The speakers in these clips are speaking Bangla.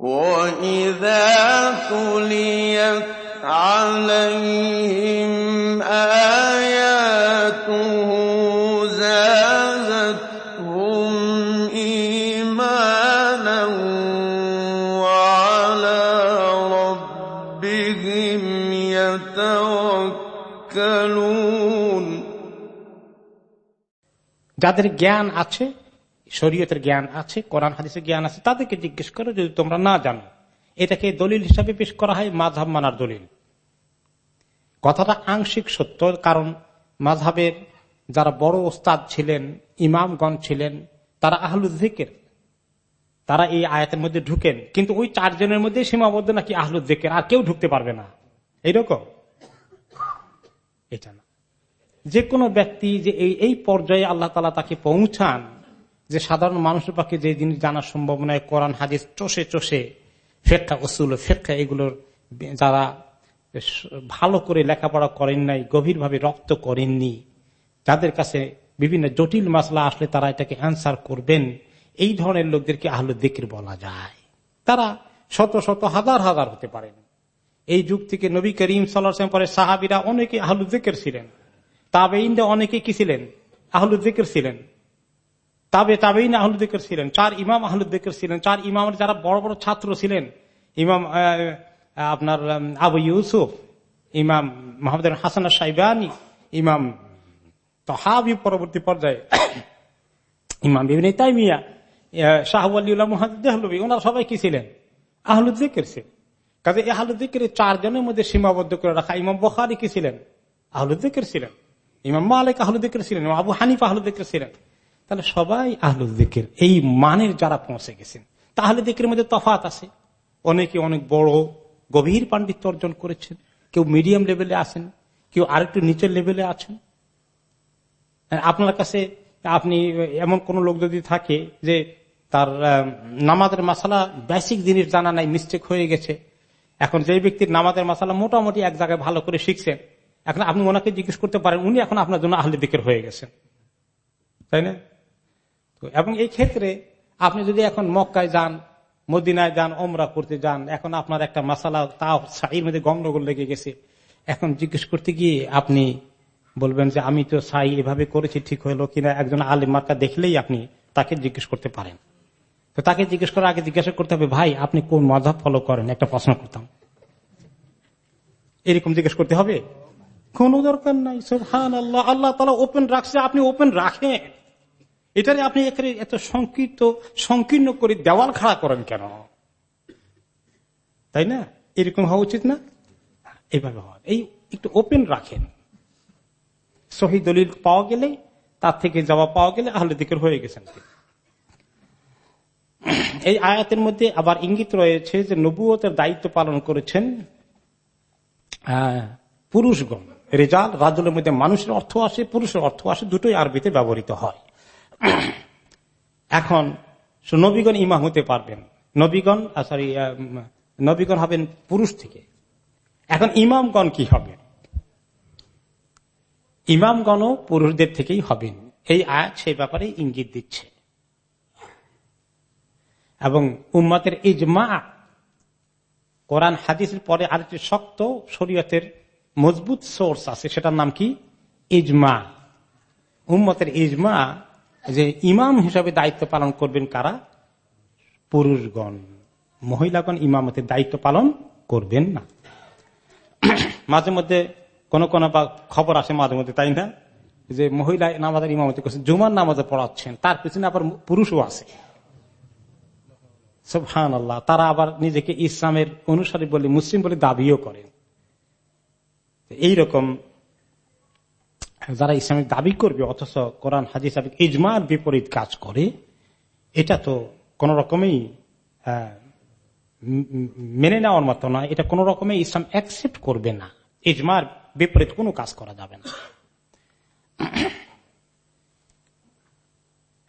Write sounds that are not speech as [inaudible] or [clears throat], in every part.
وَإِذَا تُلِيَتْ عَلَيْهِمْ آيَاتُهُ زَادَتْهُمْ إِيمَانًا وَعَلَىٰ رَبِّهِمْ يَتَوَكَّلُونَ যাদের জ্ঞান আছে শরীয়তের জ্ঞান আছে, কোরআন, হাদিসের জ্ঞান আছে, তাদেরকে জিজ্ঞেস করো যদি তোমরা না জানো। এটাকে দলিল হিসাবে পেশ করা হয় মাঝহাব মানার দলিল। কথাটা আংশিক সত্য, কারণ মাঝহাবের যারা বড় ওস্তাদ ছিলেন, ইমামগণ ছিলেন, তারা আহলুদ্দিকের তারা এই আয়াতের মধ্যে ঢুকেন। কিন্তু ওই চারজনের মধ্যে সীমাবদ্ধ নাকি আহলুদ্দিকের আর কেউ ঢুকতে পারবে না। এইরকম। এটা না। যে কোনো ব্যক্তি যে এই এই পর্যায়ে আল্লাহ তালা তাকে পৌঁছান যে সাধারণ মানুষের পক্ষে যে জিনিস জানার সম্ভব নয়, কোরআন, হাদিস, চষে চষে ফেক্কা ওসুল ফেক্কা এগুলোর যারা ভালো করে লেখাপড়া করেন নাই, গভীরভাবে রক্ত করেননি, যাদের কাছে বিভিন্ন জটিল মাসলা আসলে তারা এটাকে অ্যান্সার করবেন, এই ধরনের লোকদেরকে আহলুদ্দিকের বলা যায়। তারা শত শত, হাজার হাজার হতে পারেন এই যুগ থেকে নবী করিম সাল্লাম পরে সাহাবিরা অনেকে আহলুদ্দিকের ছিলেন তাবে ইন্দা অনেকে কি ছিলেন? আহলুদ্দিকের ছিলেন। তাবে তাবেই না আহলুদ্দিকের ছিলেন, চার ইমাম আহলুদ্দিকের ছিলেন, চার ইমামের যারা বড় বড় ছাত্র ছিলেন, ইমাম আপনার আবু ইউসুফ, ইমাম মোহাম্মদ হাসান সাইবানি ইমাম তহাবি পরবর্তী পর্যায়ে, [coughs] ইমাম বিভিন্ন তাইমিয়া শাহওয়ালিউল্লাহ মোহাম্মদী ওনারা সবাই কি ছিলেন? আহলুদ্দিকের ছিলেন। কাজে আহলুদ্দিকের চারজনের মধ্যে সীমাবদ্ধ করে রাখা ইমাম বখারি কি ছিলেন? আহলুদ্দিকের ছিলেন। ইমাম মালিক আহলুদ্দিকের ছিলেন আবু হানিফ আহলুদ্দিকের ছিলেন। তাহলে সবাই আহলুদ্দিকের এই মানের যারা পৌঁছে গেছেন, তাহলে দিকের মধ্যে তফাত আছে। অনেকে অনেক বড় গভীর পাণ্ডিত্য অর্জন করেছেন। কেউ মিডিয়াম লেভেলে আছেন, কেউ আরেকটু নিচের লেভেলে আছেন। আপনার কাছে আপনি এমন কোন লোক যদি থাকে যে তার নামাজের মাসালা বেসিক জিনিস জানা নাই মিস্টেক হয়ে গেছে। এখন যে ব্যক্তির নামাজের মাসালা মোটামুটি এক জায়গায় ভালো করে শিখছেন, এখন আপনি ওনাকে জিজ্ঞেস করতে পারেন, উনি এখন আপনার জন্য আহলে দিকের হয়ে গেছেন। তাই না? এবং এই ক্ষেত্রে আপনি যদি এখন মক্কায় যান, মদিনায় যান ওমরা করতে যান, এখন আপনার একটা মাসালা তাও সাইয়ের মধ্যে গন্ডগোল লেগে গেছে। এখন জিজ্ঞেস করতে গিয়ে আপনি বলবেন যে, আমি তো সাই এভাবে করেছি, ঠিক হলো কিনা? একজন আলিম মার্কা দেখলেই আপনি তাকে জিজ্ঞেস করতে পারেন। তো তাকে জিজ্ঞেস করার আগে জিজ্ঞাসা করতে হবে, ভাই, আপনি কোন মজাব ফলো করেন? একটা প্রশ্ন করতাম। এরকম জিজ্ঞেস করতে হবে? কোন দরকার নাই সুহান আল্লাহ আল্লাহ তালা ওপেন রাখছে, আপনি ওপেন রাখেন। এটারে আপনি এখানে এত সংকীর্ত, সংকীর্ণ করে দেওয়াল খাড়া করেন কেন? তাই না? এরকম হওয়া উচিত না? এইভাবে হওয়ার এই একটু ওপেন রাখেন। সহি দলিল পাওয়া গেলে, তার থেকে জবাব পাওয়া গেলে আহলে দিকের হয়ে গেছেন। এই আয়াতের মধ্যে আবার ইঙ্গিত রয়েছে যে নবুয়তের দায়িত্ব পালন করেছেন পুরুষগণ। রেজাল, রাজুলের মধ্যে মানুষের অর্থ আসে, পুরুষের অর্থ আসে, দুটোই আরবিতে ব্যবহৃত হয়। [coughs] এখন নবীগণ ইমাম হতে পারবেন। নবীগণ সরি নবীগণ হবেন পুরুষ থেকে। এখন ইমামগণ কি হবে? ইমামগণও পুরুষদের থেকেই হবেন। এই আয়াত সেই ব্যাপারে ইঙ্গিত দিচ্ছে। এবং উম্মাতের ইজমা, কোরআন, হাদিসের পরে আরেকটি শক্ত শরীয়তের মজবুত সোর্স আছে, সেটার নাম কি? ইজমা। উম্মতের ইজমা যে ইমাম হিসাবে দায়িত্ব পালন করবেন কারা? পুরুষগণ। মহিলাগণ ইমামতের দায়িত্ব পালন করবেন না। মাঝে মধ্যে কোন কোন খবর আসে মাঝে মধ্যে, তাই না? যে মহিলা নামাজের ইমামতি করছেন জুমার নামাজে পড়াচ্ছেন, তার পিছনে আবার পুরুষও আছে। হান আল্লাহ তারা আবার নিজেকে ইসলামের অনুসারী বলে, মুসলিম বলে দাবিও করেন। এইরকম যারা ইসলামিক দাবি করবে, অথচ কোরআন সাহেব ইজমার বিপরীত কাজ করে, এটা তো কোন রকমেই মেনে নেওয়ার মতো না এটা কোন রকমে ইসলাম অ্যাকসেপ্ট করবে না। ইজমার বিপরীত কোনো কাজ করা যাবে না।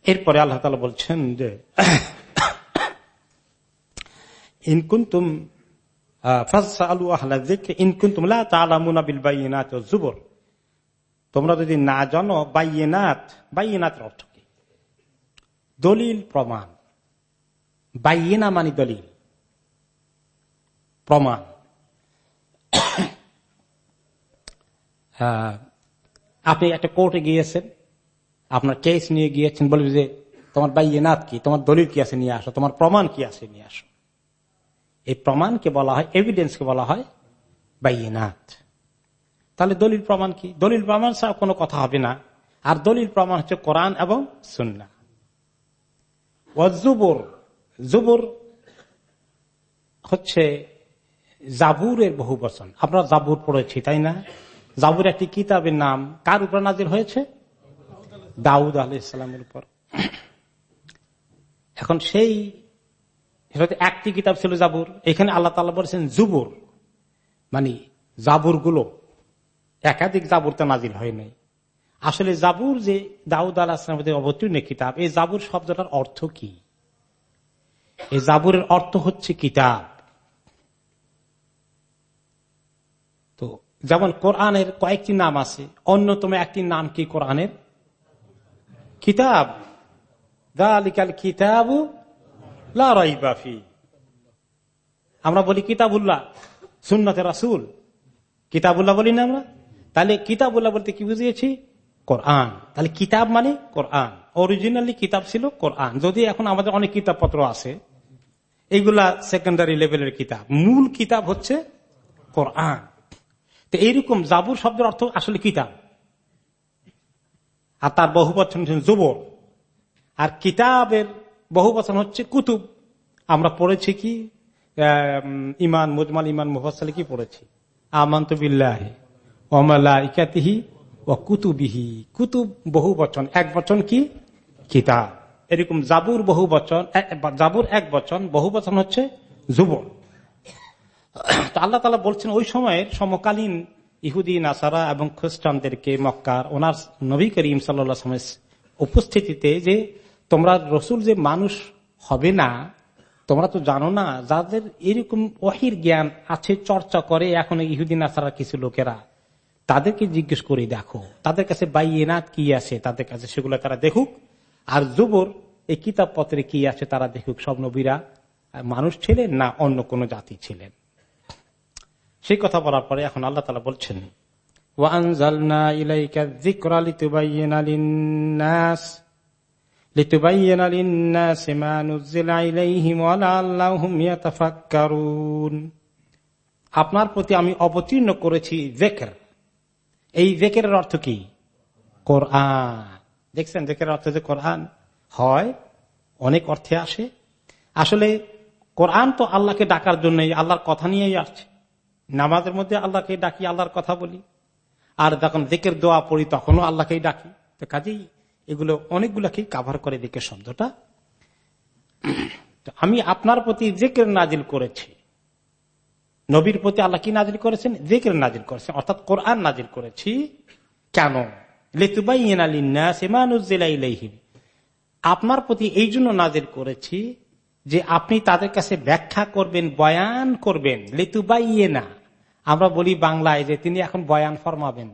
এরপরে আল্লাহ তালা বলছেন যে ইনকুন্তুম আলু আহ্লা ইনকুন্তুম জুবর তোমরা যদি না জানো বাইনাথ বাইনাথ অর্থ কি? দলিল, প্রমাণ। বাইনা মানে দলিল। প্রমাণ। [coughs] আপনি একটা কোর্টে গিয়েছেন, আপনার কেস নিয়ে গিয়েছেন, বলবে যে তোমার বাইনাত কি, তোমার দলিল কি আছে নিয়ে আসো, তোমার প্রমাণ কি আছে নিয়ে আসো। এই প্রমাণকে বলা হয় এভিডেন্সকে বলা হয় বাইনাত তাহলে দলিল প্রমাণ কি? দলিল প্রমাণ ছাড়া কোনো কথা হবে না। আর দলিল প্রমাণ হচ্ছে কোরআন এবং সুন্না জুবুর জুবুর হচ্ছে জাবুরের বহু বচন। আমরা জাবুর পড়েছি, তাই না? জাবুর একটি কিতাবের নাম। কার উপর নাজির হয়েছে? দাউদ আলি ইসলামের উপর। এখন সেই একটি কিতাব ছিল জাবুর। এখানে আল্লাহ তালা বলেছেন জুবুর মানে জাবুরগুলো একাধিক জাবুর তো নাজিল হয় নাই। আসলে জাবুর যে দাউদ আল্লাহ ইসলামের অবতীর্ণ কিতাব, এই জাবুর শব্দটার অর্থ কি? এই জাবুরের অর্থ হচ্ছে কিতাব। তো যেমন কোরআনের কয়েকটি নাম আছে, অন্যতম একটি নাম কি কোরআনের? কিতাব। দালিকাল কিতাবু লাফি আমরা বলি কিতাবুল্লাহ, সুন্নতে রাসুল। কিতাবুল্লাহ বলি না আমরা? তাহলে কিতাবুল্লাহ বলতে কি বুঝিয়েছি? কোরআন। তাহলে কিতাব মানে কোরআন। অরিজিনালি কিতাব ছিল কোরআন। যদি এখন আমাদের অনেক কিতাবপত্র আছে এইগুলা সেকেন্ডারি লেভেলের কিতাব। মূল কিতাব হচ্ছে কোরআন। তো এইরকম জাবুর শব্দের অর্থ আসলে কিতাব। আর তার বহু বচন জুবর। আর কিতাবের বহু বচন হচ্ছে কুতুব। আমরা পড়েছি কি? ইমান, মুজমাল ইমান মুফাসালে কি পড়েছি? আমন্ত বিল্লাহে। অমালা ইকাতিহি ও কুতুবিহি। কুতুব বহু বচন। এক বচন কি? কিতাব। এরকম জাবুর বহু বচন জাবুর এক বচন, বহু বচন হচ্ছে যুবর আল্লাহ তালা বলছেন, ওই সময়ের সমকালীন ইহুদি, নাসারা এবং খ্রিস্টানদেরকে মক্কার ওনার নবী করিম সাল্লামের উপস্থিতিতে যে তোমরা রসুল যে মানুষ হবে না, তোমরা তো জানো না, যাদের এরকম অহির জ্ঞান আছে, চর্চা করে এখন ইহুদিন আসারা কিছু লোকেরা। তাদেরকে জিজ্ঞেস করে দেখো। তাদের কাছে বাইনাত কি আছে? তাদের কাছে সেগুলো তারা দেখুক। আর জুবর, এই কিতাব পত্রে কি আছে তারা দেখুক। সব নবীরা মানুষ ছিলেন না অন্য কোন জাতি ছিলেন? সেই কথা বলার পরে এখন আল্লাহ তালা বলছেন আপনার প্রতি আমি অবতীর্ণ করেছি জেকের এই জেকের অর্থ কি? কোরআন। দেখছেন জেকের অর্থ যে কোরআন হয়, অনেক অর্থে আসে। আসলে কোরআন তো আল্লাহকে ডাকার জন্য আল্লাহর কথা নিয়েই আসছে। নামাজের মধ্যে আল্লাহকে ডাকি, আল্লাহর কথা বলি। আর যখন দিকের দোয়া পড়ি, তখনও আল্লাহকেই ডাকি। তো কাজেই এগুলো অনেকগুলাকেই কাভার করে দিকে শব্দটা। আমি আপনার প্রতি জেকের নাজিল করেছি। নবীর প্রতি আল্লাহ কি নাজিল করেছেন? জেকের নাজিল করেছেন। অর্থাৎ কোরআন নাজিল করেছি। কেন? আপনার প্রতি এই জন্য নাজির করেছি যে আপনি তাদের কাছে ব্যাখ্যা করবেন, বয়ান করবেন। লেতুবাইয়ে না আমরা বলি বাংলায় যে তিনি এখন বয়ান ফরমাবেন।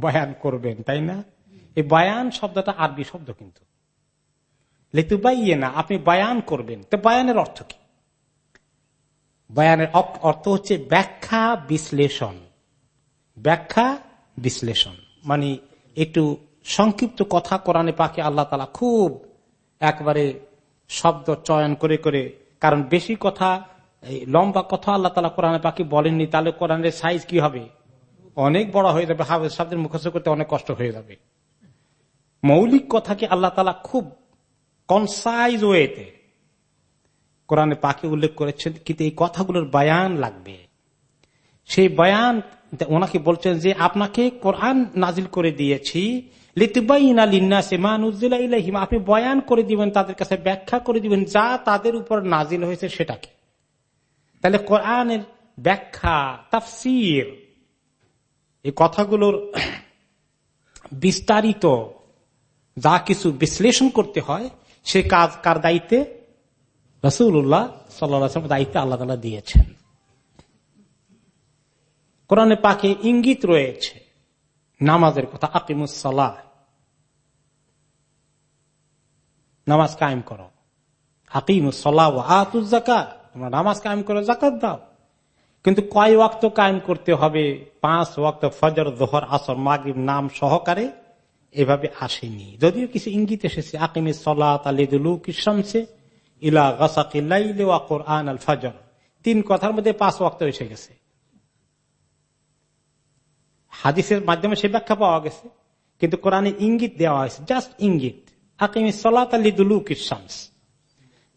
বয়ান করবেন, তাই না? এই বয়ান শব্দটা আরবি শব্দ কিন্তু। লেতুবাইয়ে না আপনি বয়ান করবেন। তো বয়ানের অর্থ কি? বয়ানের অর্থ হচ্ছে ব্যাখ্যা বিশ্লেষণ। ব্যাখ্যা বিশ্লেষণ। মানে একটু সংক্ষিপ্ত কথা কোরআনে পাকে আল্লাহ তালা খুব একবারে শব্দ চয়ন করে করে, কারণ বেশি কথা লম্বা কথা আল্লাহ তালা কোরআনে পাখি বলেননি, তাহলে কোরআনের সাইজ কি হবে? অনেক বড় হয়ে যাবে, হাফেজ শব্দের মুখস্থ করতে অনেক কষ্ট হয়ে যাবে। মৌলিক কথাকে আল্লাহ তালা খুব কনসাইজ ওয়েতে কোরআনে পাখি উল্লেখ করেছেন কিন্তু এই কথাগুলোর বয়ান লাগবে। সেই বয়ান ওনাকে বলছেন যে, আপনাকে কোরআন নাজিল করে দিয়েছি। আপনি বয়ান করে দিবেন, তাদের কাছে ব্যাখ্যা করে দিবেন যা তাদের উপর নাজিল হয়েছে সেটাকে। তাহলে কোরআনের ব্যাখ্যা, তাফসির, এই কথাগুলোর বিস্তারিত যা কিছু বিশ্লেষণ করতে হয়, সে কাজ, কার দায়িত্বে? রসুল্লাহ সাল্লা দায়িত্বে আল্লাহ তালা দিয়েছেন। কোরআনে পাকে ইঙ্গিত রয়েছে নামাজের কথা আকিমুসাল্লাহ নামাজ কায়েম করো। আকিমুসাল্লাহ আতুজাকা তোমরা নামাজ কায়েম করো জাকাত দাও। কিন্তু কয় ওয়াক্ত কায়েম করতে হবে? পাঁচ ওয়াক্ত ফজর দোহর আসর, মাগরিব নাম সহকারে এভাবে আসেনি। যদিও কিছু ইঙ্গিত এসেছে আকিমি সলাত আলিদুলু কিসামসে ইলা গাসাকিল্লাইলে ওয়াকর আন আল ফজর। তিন কথার মধ্যে পাঁচ ওয়াক্ত এসে গেছে। হাদিসের মাধ্যমে সে ব্যাখ্যা পাওয়া গেছে, কিন্তু কোরআনে ইঙ্গিত দেওয়া হয়েছে জাস্ট ইঙ্গিত।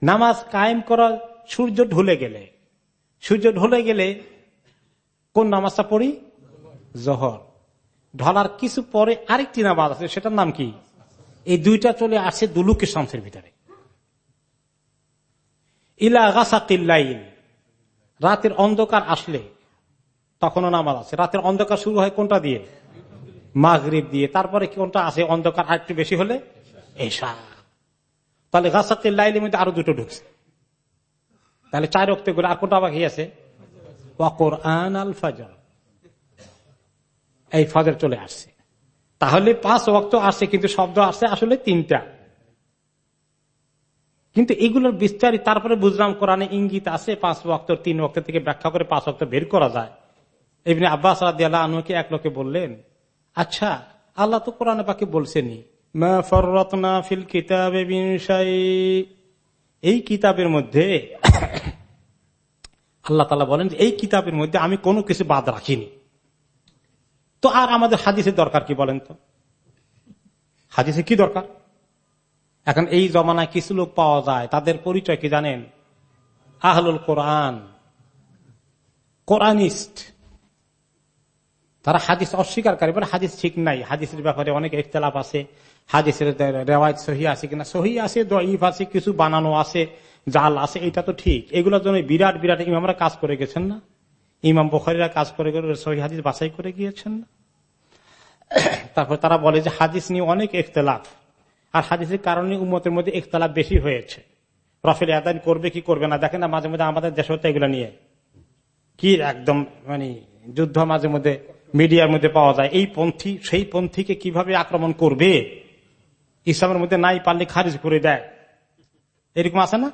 নামাজ কায়েম করা সূর্য ঢুলে গেলে। সূর্য ঢলে গেলে কোন নামাজটা পড়ি? জহর। ঢলার কিছু পরে আরেকটি নামাজ আছে, সেটার নাম কি? এই দুইটা চলে আসে দুলুকের শামসের ভিতরে। ইলা গাছাকিল্লাইল রাতের অন্ধকার আসলে, তখনও নামাজ আছে। রাতের অন্ধকার শুরু হয় কোনটা দিয়ে? মাগরীব দিয়ে। তারপরে কোনটা আছে? অন্ধকার আরেকটু বেশি হলে এসা তাহলে গাছাকিল্লাইলের মধ্যে আরও দুটো ঢুকছে। তাহলে চার রক্তে করে আর কোনটা বাকি আছে? ওয়াকর আন আল ফজর। এই ফজর চলে আসছে। তাহলে পাঁচ ওক্ত আসছে, কিন্তু শব্দ আসছে আসলে তিনটা। কিন্তু এগুলোর বিস্তারিত, তারপরে বুঝলাম কোরআনে ইঙ্গিত আছে, পাঁচ ওক্ত তিন ওক্ত থেকে ব্যাখ্যা করে পাঁচ ওক্ত বের করা যায়। এমনি আব্বাস রাদিয়াল্লাহ আনুকে এক লোকে বললেন আচ্ছা আল্লাহ তো কোরআনে পাকে বলছেনি ফিল কিতাবে এই কিতাবের মধ্যে [coughs] আল্লাহ তালা বলেন এই কিতাবের মধ্যে আমি কোনো কিছু বাদ রাখিনি। তো আর আমাদের হাদিসের দরকার কি বলেন তো? হাদিসে কি দরকার? এখন এই জমানায় কিছু লোক পাওয়া যায়, তাদের পরিচয় কি জানেন? আহলুল কোরআন। কোরআনিস্ট। তারা হাদিস অস্বীকারী বলে হাদিস ঠিক নাই। হাদিসের ব্যাপারে অনেক ইখতলাফ আছে। হাদিসের রেওয়াজ সহি আছে কিনা? সহি আছে দইফ আছে, কিছু বানানো আছে, জাল আছে, এটা তো ঠিক। এগুলোর জন্য বিরাট বিরাট ইমামরা কাজ করে গেছেন না? ইমাম বখারিরা কাজ করে সহি হাদিস বাছাই করে গিয়েছেন না? তারপর তারা বলে যে হাদিস নিয়ে অনেক ইখতলাফ। আর হাদিসের কারণে উম্মতের মধ্যে ইখতলাফ বেশি হয়েছে। রফেল আদান করবে কি করবে না? দেখেন না, মাঝে মধ্যে আমাদের দেশ হতে এগুলো নিয়ে। কি একদম মানে যুদ্ধ মাঝে মধ্যে মিডিয়ার মধ্যে পাওয়া যায়। এই পন্থী, সেই পন্থীকে কীভাবে আক্রমণ করবে? ইসলামের মধ্যে নাই পারলে খারিজ করে দেয়। এরকম আছে না?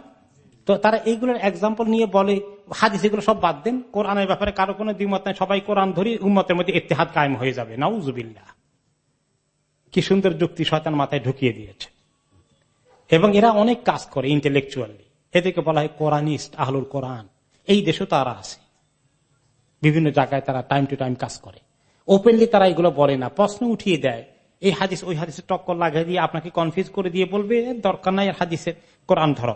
তো তারা এইগুলোর এক্সাম্পল নিয়ে বলে, হাদিস এগুলো সব বাদ দেন। কোরআনের ব্যাপারে কারও কোনো দ্বিমত নাই। সবাই কোরআন ধরি উম্মতের মধ্যে ইতিহাদ কায়েম হয়ে যাবে। নাউজুবিল্লা কি সুন্দর যুক্তি শয়তান মাথায় ঢুকিয়ে দিয়েছে। এবং এরা অনেক কাজ করে ইন্টেলেকচুয়ালি এদেরকে বলা হয় কোরআনিস্ট, আহলুল কোরআন। এই দেশও তারা আছে। বিভিন্ন জায়গায় তারা টাইম টু টাইম কাজ করে। ওপেনলি তারা এগুলো বলে না। প্রশ্ন উঠিয়ে দেয়, এই হাদিস, ওই হাদিসের টক্কর লাগিয়ে দিয়ে আপনাকে কনফিউজ করে দিয়ে বলবে, দরকার নাই হাদিসের কোরআন ধরো।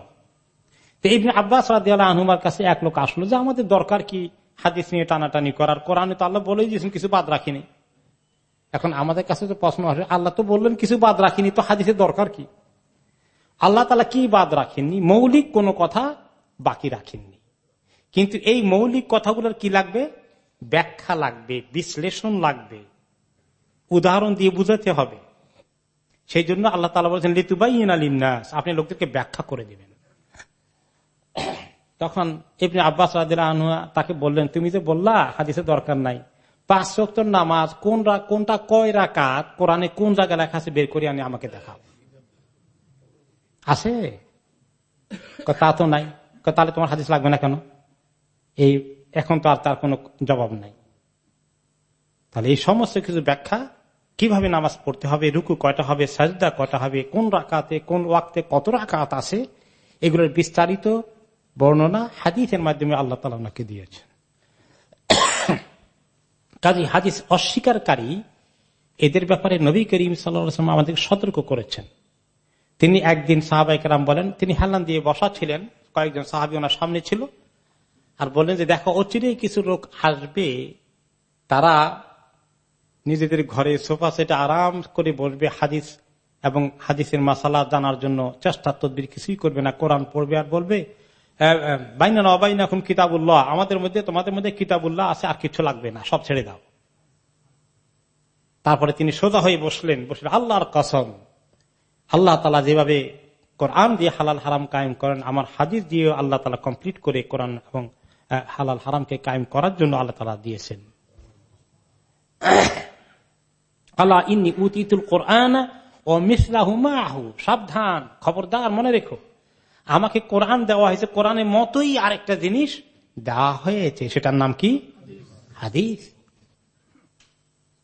আব্বাস আহনুমার কাছে এক লোক আসলো যে, আমাদের দরকার কি হাদিস নিয়ে টানাটানি করার? কোরআনে তো আল্লাহ বলেই দিয়েছেন, কিছু বাদ রাখিনি এখন আমাদের কাছে তো প্রশ্ন আসে, আল্লাহ তো বললেন কিছু বাদ রাখিনি, তো হাদিসের দরকার কি? আল্লাহ তালা কি বাদ রাখেননি? মৌলিক কোনো কথা বাকি রাখেননি। কিন্তু এই মৌলিক কথাগুলোর কি লাগবে? ব্যাখ্যা লাগবে, বিশ্লেষণ লাগবে। উদাহরণ দিয়ে বুঝাতে হবে। সেই জন্য আল্লাহ তালা বলছেন লিতুবাইন আলিনাস আপনি লোকদেরকে ব্যাখ্যা করে দিবেন। তখন এমনি আব্বাস আনহা তাকে বললেন, তুমি যে বললা হাদিসের দরকার নাই। পাঁচ শক্তর নামাজ কোন কোনটা কয় রাকাত, কোরআনে কোন জায়গায় লেখা আছে বের করে আনি আমাকে দেখাও। আছে? তা তো নাই। তাহলে তোমার হাদিস লাগবে না কেন? এই, এখন তো আর তার কোনো জবাব নাই। তাহলে এই সমস্ত কিছু ব্যাখ্যা, কীভাবে নামাজ পড়তে হবে, রুকু কয়টা হবে, সাজদা কয়টা হবে, কোন রাকাতে, কোন ওয়াক্তে কত রাকাত আছে, এগুলোর বিস্তারিত বর্ণনা হাদিসের মাধ্যমে আল্লাহ তালা ওনাকে দিয়েছেন। কাজী হাদিস অস্বীকারী এদের ব্যাপারে নবী করিম সাল্লাম আমাদের সতর্ক করেছেন। তিনি একদিন সাহাবাইকার বলেন, তিনি হেলান দিয়ে বসা ছিলেন, কয়েকজন সাহাবি ওনার সামনে ছিল আর বললেন যে, দেখো, অচিরে কিছু লোক আসবে, তারা নিজেদের ঘরে সোফা সেটা আরাম করে বসবে হাদিস এবং হাদিসের মাসালা জানার জন্য চেষ্টা তদ্বির কিছুই করবে না, কোরআন পড়বে আর বলবে। কিতাবুল্লাহ। আমাদের মধ্যে, তোমাদের মধ্যে কিতাবুল্লাহ আছে, আর কিছু লাগবে না, সব ছেড়ে দাও। তারপরে তিনি সোজা হয়ে বসলেন বসলেন, আল্লাহর কসম, আল্লাহ তালা যেভাবে কোরআন দিয়ে হালাল হারাম কায়েম করেন, আমার হাদিস দিয়ে আল্লাহ তালা কমপ্লিট করে কোরআন এবং হালাল হারামকে কায়েম করার জন্য আল্লাহ তালা দিয়েছেন। [coughs] আল্লাহ, ইন্নি উতিতুল কোরআন ও মিসলাহু মাহু। সাবধান, খবরদার, মনে রেখো। আমাকে কোরআন দেওয়া হয়েছে। কোরআনের মতোই আরেকটা জিনিস দেওয়া হয়েছে। সেটার নাম কি? হাদিস।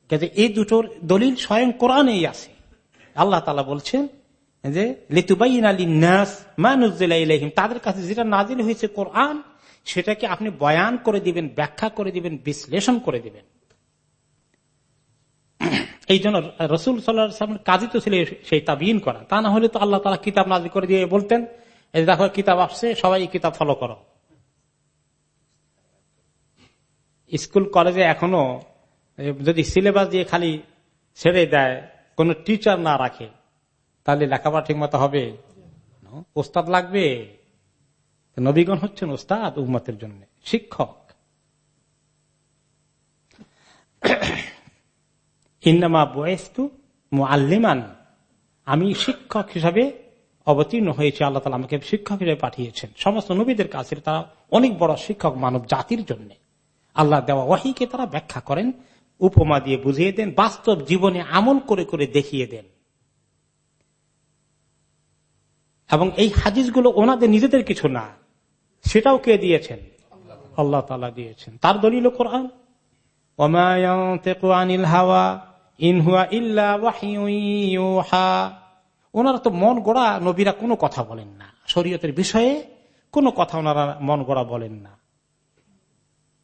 কাজে এই দুটোর দলিল স্বয়ং কোরআনেই আছে। আল্লাহ তালা বলছেন যে, লিতুবাইন আলী নাস মানুজিম তাদের কাছে যেটা নাজিল হয়েছে কোরআন, সেটাকে আপনি বয়ান করে দিবেন, ব্যাখ্যা করে দিবেন, বিশ্লেষণ করে দিবেন। এই জন্য রসুল সাল্লাহ কাজই তো ছিল সেই তাবিন করা। তা না হলে তো আল্লাহ তালা কিতাব নাজিল করে দিয়ে বলতেন এই দেখো কিতাব আসছে সবাই কিতাব ফলো করো। স্কুল কলেজে এখনও যদি সিলেবাস দিয়ে খালি ছেড়ে দেয় কোন টিচার না রাখে তাহলে লেখাপড়া ঠিক মতো হবে ওস্তাদ লাগবে? নবীগণ হচ্ছেন ওস্তাদ উম্মতের জন্য শিক্ষক। [clears throat] ইন্নামা বয়েস্তু আল্লিমান আমি শিক্ষক হিসাবে অবতীর্ণ হয়েছে, আল্লাহ তালা আমাকে শিক্ষক হিসেবে পাঠিয়েছেন। সমস্ত নবীদের কাছে তারা অনেক বড় শিক্ষক মানব জাতির জন্য। আল্লাহ দেওয়া ওয়াহিকে তারা ব্যাখ্যা করেন, উপমা দিয়ে বুঝিয়ে দেন, বাস্তব জীবনে আমল করে করে দেখিয়ে দেন। এবং এই হাদিসগুলো ওনাদের নিজেদের কিছু না, সেটাও কে দিয়েছেন? আল্লাহ তালা দিয়েছেন। তার দলিল কোরআন। আনিল হাওয়া ইনহুয়া ইল্লা ওনারা তো মন গড়া নবীরা কোনো কথা বলেন না। শরীয়তের বিষয়ে কোনো কথা ওনারা মন গড়া বলেন না।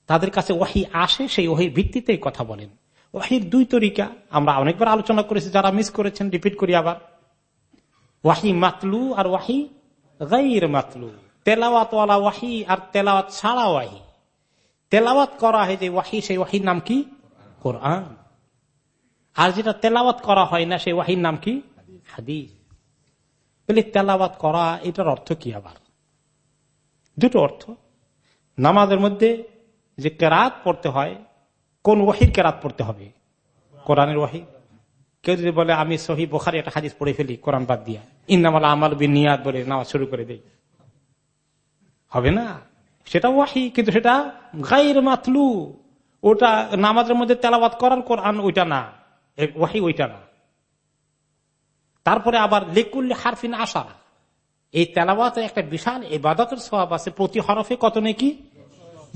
তাদের কাছে ওয়াহি আসে, সেই ওহির ভিত্তিতে কথা বলেন। ওয়াহির দুই তরিকা, আমরা অনেকবার আলোচনা করেছি, যারা মিস করেছেন রিপিট করি আবার। ওয়াহি মাতলু আর ওয়াহি গাইর মাতলু। তেলাওয়াত ওয়াহি আর তেলাওয়াত ছাড়া ওয়াহি তেলাওয়াত করা হয় যে ওয়াহি সেই ওয়াহির নাম কি? কোরআন। আর যেটা তেলাওয়াত করা হয় না, সেই ওয়াহির নাম কি? হাদিস। বলে, তেলাওয়াত করা, এটার অর্থ কি আবার? দুটো অর্থ। নামাজের মধ্যে যে কেরাত পড়তে হয়, কোন ওয়াহির কেরাত পড়তে হবে? কোরআনের ওয়াহি। কেউ যদি বলে, আমি সহি বোখারি একটা হাদিস পড়ে ফেলি, কোরআন বাদ দিয়া। ইন্নামাল আমাল বিন নিয়াদ বলে নামাজ শুরু করে দেই। হবে না? সেটা ওয়াহি, কিন্তু সেটা গাইর মাতলু। ওটা নামাজের মধ্যে তেলাবাদ করার কোরআন ওইটা না। ওয়াহি ওইটা না। তারপরে আবার লেকুল্লি হারফিন আসা এই তেলাবাত একটা বিশাল এবাদতের স্বভাব আছে। প্রতি হরফে কত নাকি?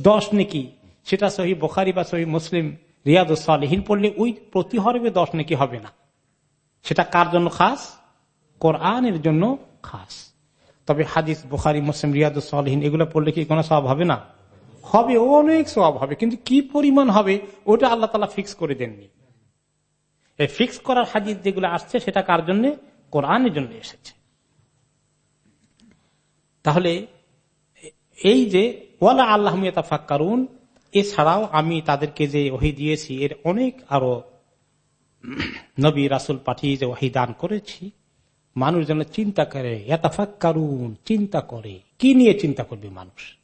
দশ নাকি। সেটা সহি বোখারি বা সহি মুসলিম রিয়াদ সালহীন পড়লে ওই প্রতি হরফে দশ নাকি হবে না। সেটা কার জন্য খাস? কোরআনের জন্য খাস। তবে হাদিস বুখারি, মুসলিম রিয়াদ সালহীন এগুলো পড়লে কি কোনো স্বভাব হবে না? হবে, অনেক স্বভাব হবে। কিন্তু কি পরিমাণ হবে, ওটা আল্লাহ তালা ফিক্স করে দেননি। ফিক্স করার হাদিস যেগুলো আসছে, সেটা কার জন্য? কোরআনের জন্য এসেছে। তাহলে, এই যে, ওয়ালা আল্লাহ কারুন এছাড়াও আমি তাদেরকে যে ওহি দিয়েছি, এর অনেক আরও নবী রাসুল পাঠিয়ে যে ওহি দান করেছি, মানুষ যেন চিন্তা করে কারুন চিন্তা করে। কি নিয়ে চিন্তা করবে মানুষ?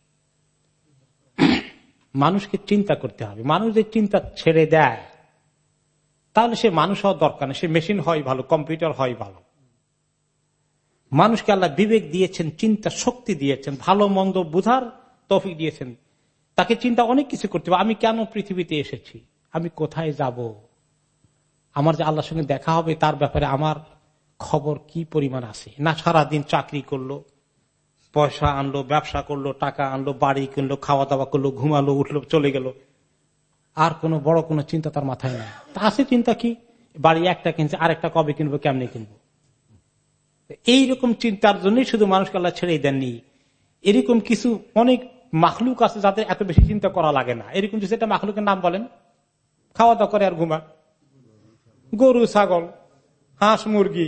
মানুষকে চিন্তা করতে হবে। মানুষ যে চিন্তা ছেড়ে দেয় তাহলে সে মানুষ হওয়ার দরকার নেই, সে মেশিন হয় ভালো কম্পিউটার হয় ভালো। মানুষকে আল্লাহ বিবেক দিয়েছেন, চিন্তা শক্তি দিয়েছেন, ভালো, মন্দ বুধার তফিক দিয়েছেন। তাকে চিন্তা অনেক কিছু করতে হবে। আমি কেন পৃথিবীতে এসেছি? আমি কোথায় যাব? আমার যে আল্লাহর সঙ্গে দেখা হবে, তার ব্যাপারে আমার খবর কি পরিমাণ আছে? না সারাদিন চাকরি করল, পয়সা আনলো, ব্যবসা করল, টাকা আনলো, বাড়ি কিনলো খাওয়া দাওয়া করল, ঘুমালো, উঠল, চলে গেল। আর কোনো বড় কোনো চিন্তা তার মাথায় নাই। আছে চিন্তা কি? বাড়ি একটা কিনছে, আরেকটা কবে কিনবো, কেমনে কিনবো? এইরকম চিন্তার জন্যই শুধু মানুষকে আল্লাহ ছেড়ে দেননি। এরকম কিছু অনেক মাখলুক আছে যাদের এত বেশি চিন্তা করা লাগে না। এরকম কিছু একটা মাখলুকের নাম বলেন, খাওয়া দাওয়া করে আর ঘুমা গরু, ছাগল, হাঁস, মুরগি,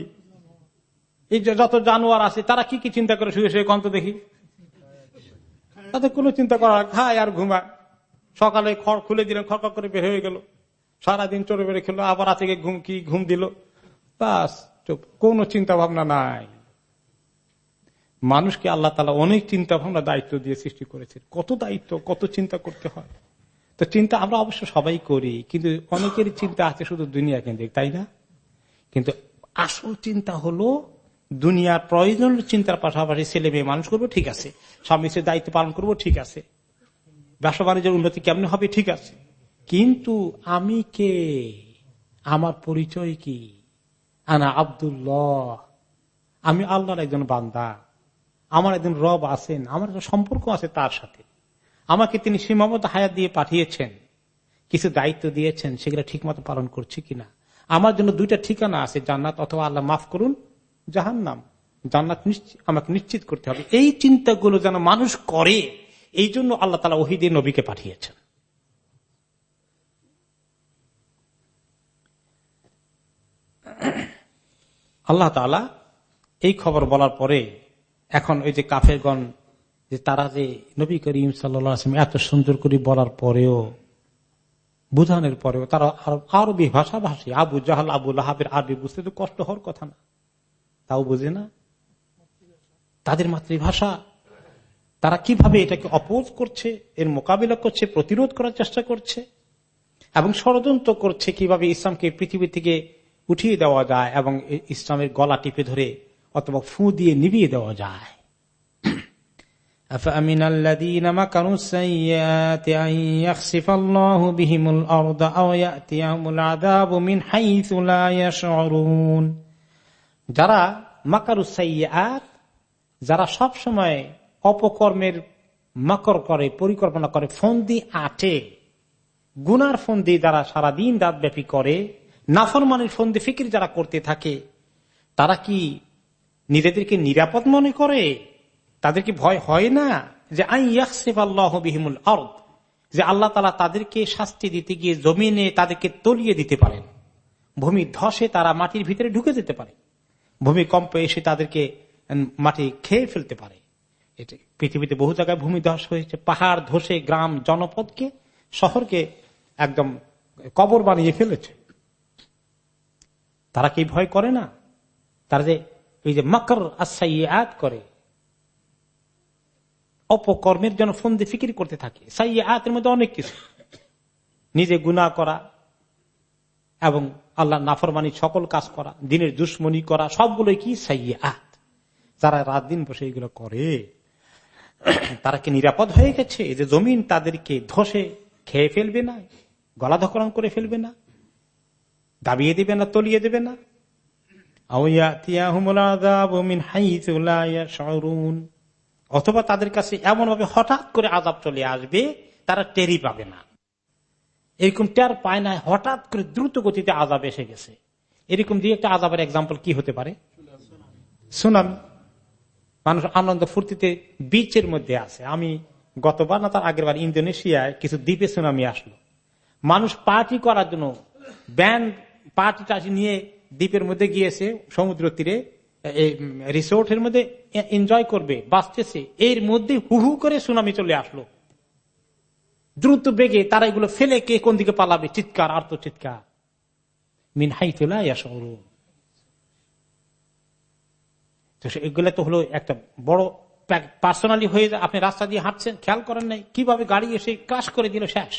এই যে যত জানোয়ার আছে, তারা কি কি চিন্তা করে শুয়ে শুয়ে কন্ত দেখি? তাদের কোনো চিন্তা করা, খায় আর ঘুমা সকালে খড় খুলে দিলেন, খড় করে বের হয়ে গেল। সারাদিন চড়ে বেড়ে খেলো, আবার আছে ঘুম কি, ঘুম দিল। বাস, চুপ, কোন চিন্তা ভাবনা নাই। মানুষকে আল্লাহ তালা অনেক চিন্তা ভাবনা দায়িত্ব দিয়ে সৃষ্টি করেছে কত দায়িত্ব, কত চিন্তা করতে হয়। তো চিন্তা আমরা অবশ্য সবাই করি, কিন্তু অনেকেরই চিন্তা আছে শুধু দুনিয়া কেন্দ্রিক, তাই না? কিন্তু আসল চিন্তা হলো, দুনিয়ার প্রয়োজন চিন্তার পাশাপাশি ছেলে মেয়ে মানুষ করব, ঠিক আছে। স্বামী দায়িত্ব পালন করব, ঠিক আছে। ব্যবসা বাণিজ্যের উন্নতি কেমন হবে? ঠিক আছে। কিন্তু আমি কে? আমার পরিচয় কি? আনা আবদুল্লাহ। আমি আল্লাহর একজন বান্দা। আমার একজন রব আছেন। আমার একটা সম্পর্ক আছে তার সাথে। আমাকে তিনি সীমাবদ্ধ হায়াত দিয়ে পাঠিয়েছেন। কিছু দায়িত্ব দিয়েছেন। সেগুলো ঠিক মতো পালন করছি কিনা। আমার জন্য দুইটা ঠিকানা আছে, জান্নাত অথবা আল্লাহ মাফ করুন জাহান নাম জান্নাত আমাকে নিশ্চিত করতে হবে। এই চিন্তাগুলো যেন মানুষ করে এই জন্য আল্লাহ তালা ওহিদে নবীকে পাঠিয়েছেন। আল্লাহ তালা এই খবর বলার পরে এখন ওই যে কাফেরগণ, যে তারা যে নবী করিম সাল্লাম এত সুন্দর করে বলার পরেও, বুঝানোর পরেও তারা আরবি ভাষাভাষী। আবু জাহাল, আবু লাহাবের আরবি বুঝতে তো কষ্ট হওয়ার কথা না। তাও বুঝে না। তাদের মাতৃভাষা তারা কীভাবে এটাকে অপোজ করছে, এর মোকাবিলা করছে, প্রতিরোধ করার চেষ্টা করছে, এবং ষড়যন্ত্র করছে, কীভাবে ইসলামকে পৃথিবী থেকে উঠিয়ে দেওয়া যায়, এবং ইসলামের গলা টিপে ধরে অথবা ফু দিয়ে নিভিয়ে দেওয়া যায়। [clears throat] যারা মাকারুসাইয়াত যারা সব সময় অপকর্মের মাকর করে, পরিকল্পনা করে, ফন্দি আটে। গুনার ফন্দি যারা সারাদিন রাত ব্যাপী করে, নাফরমানের ফন্দি ফিকির যারা করতে থাকে, তারা কি নিজেদেরকে নিরাপদ মনে করে? তাদেরকে ভয় হয় না যে আই ইয়াকসিফ আল্লাহ যে আল্লাহ তালা তাদেরকে শাস্তি দিতে গিয়ে জমিনে তাদেরকে তলিয়ে দিতে পারেন। ভূমি ধসে তারা মাটির ভিতরে ঢুকে যেতে পারে। ভূমিকম্প এসে তাদেরকে মাটি খেয়ে ফেলতে পারে। পৃথিবীতে বহু জায়গায় ভূমি ধস হয়েছে। পাহাড়, ধসে গ্রাম, জনপদকে, শহরকে একদম কবর বানিয়ে ফেলেছে। তারা কি ভয় করে না? তারা যে এই যে মকর আসাইয়াত করে, অপকর্মের জন্য ফন্দি ফিকির করতে থাকে। সাইয়াতের মধ্যে অনেক কিছু। নিজে গুণা করা এবং আল্লাহ নাফরমানি, সকল কাজ করা, দিনের দুশ্মনী করা, সবগুলোই কি সাইয়াত যারা রাত দিন বসে এগুলো করে [clears throat] তারা কি নিরাপদ হয়ে গেছে? যে জমিন তাদেরকে ধসে খেয়ে ফেলবে না? গলা ধকরণ করে ফেলবে না? দাবিয়ে দেবে না, তলিয়ে দেবে না? অথবা তাদের কাছে এমন ভাবে হঠাৎ করে আজাব চলে আসবে, তারা টেরি পাবে না। এরকম টের পায় না, হঠাৎ করে দ্রুত গতিতে আজাব এসে গেছে। এরকম দিয়ে একটা আজাবের এক্সাম্পল কি হতে পারে? সুনামি। মানুষ আনন্দ ফুর্তিতে বিচের মধ্যে আছে। আমি গতবার না তার আগের বার ইন্দোনেশিয়ায় কিছু দ্বীপে সুনামি আসলো। মানুষ পার্টি করার জন্য ব্যান্ড পার্টি টাটি নিয়ে দ্বীপের মধ্যে গিয়েছে, সমুদ্র তীরে রিসোর্টের মধ্যে এনজয় করবে, বাঁচতেছে। এর মধ্যে হুহু করে সুনামি চলে আসলো। দ্রুত বেগে তারা এগুলো ফেলে কে কোন দিকে পালাবে? চিৎকার আর্ত চিৎকার মিন হাই ফেলা তো এগুলো তো হলো একটা বড় পার্সোনালি হয়ে আপনি রাস্তা দিয়ে হাঁটছেন, খেয়াল করেন নাই, কীভাবে গাড়ি এসে ক্রাশ করে দিল শেষ।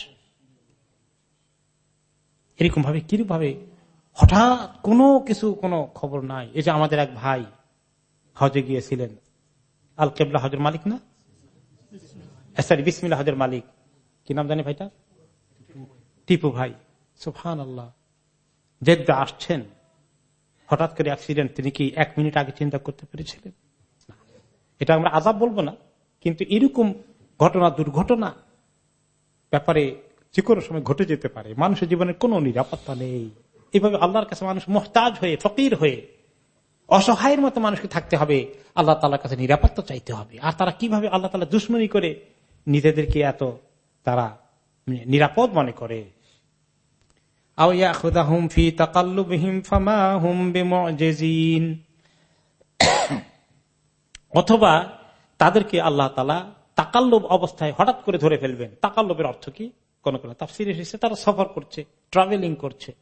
এরকম ভাবে কীরকম ভাবে হঠাৎ কোনো কিছু, কোনো খবর নাই। এই যে আমাদের এক ভাই হজে গিয়েছিলেন। আল কেবলা হজর মালিক না? সরি বিসমিল্লা হজর মালিক। কি নাম জানি ভাইটা টিপু ভাই। সুফান আল্লাহ জেদ্দা আসছেন। হঠাৎ করে অ্যাক্সিডেন্ট তিনি কি এক মিনিট আগে চিন্তা করতে পেরেছিলেন? এটা আমরা আজাব বলব না, কিন্তু এরকম ঘটনা, দুর্ঘটনা ব্যাপারে যে কোনো সময় ঘটে যেতে পারে। মানুষের জীবনের কোন নিরাপত্তা নেই। এইভাবে আল্লাহর কাছে মানুষ মোহতাজ হয়ে, ফকির হয়ে, অসহায়ের মতো মানুষকে থাকতে হবে। আল্লাহ তালার কাছে নিরাপত্তা চাইতে হবে। আর তারা কীভাবে আল্লাহ তালা দুশ্মনী করে নিজেদেরকে এত তারা নিরাপদ মনে করে? অথবা তাদেরকে আল্লাহ তালা তাকাল্লব অবস্থায় হঠাৎ করে ধরে ফেলবেন। তাকাল্লবের অর্থ কি? কোন কোন তাফসির এসেছে, তারা সফর করছে ট্রাভেলিং করছে।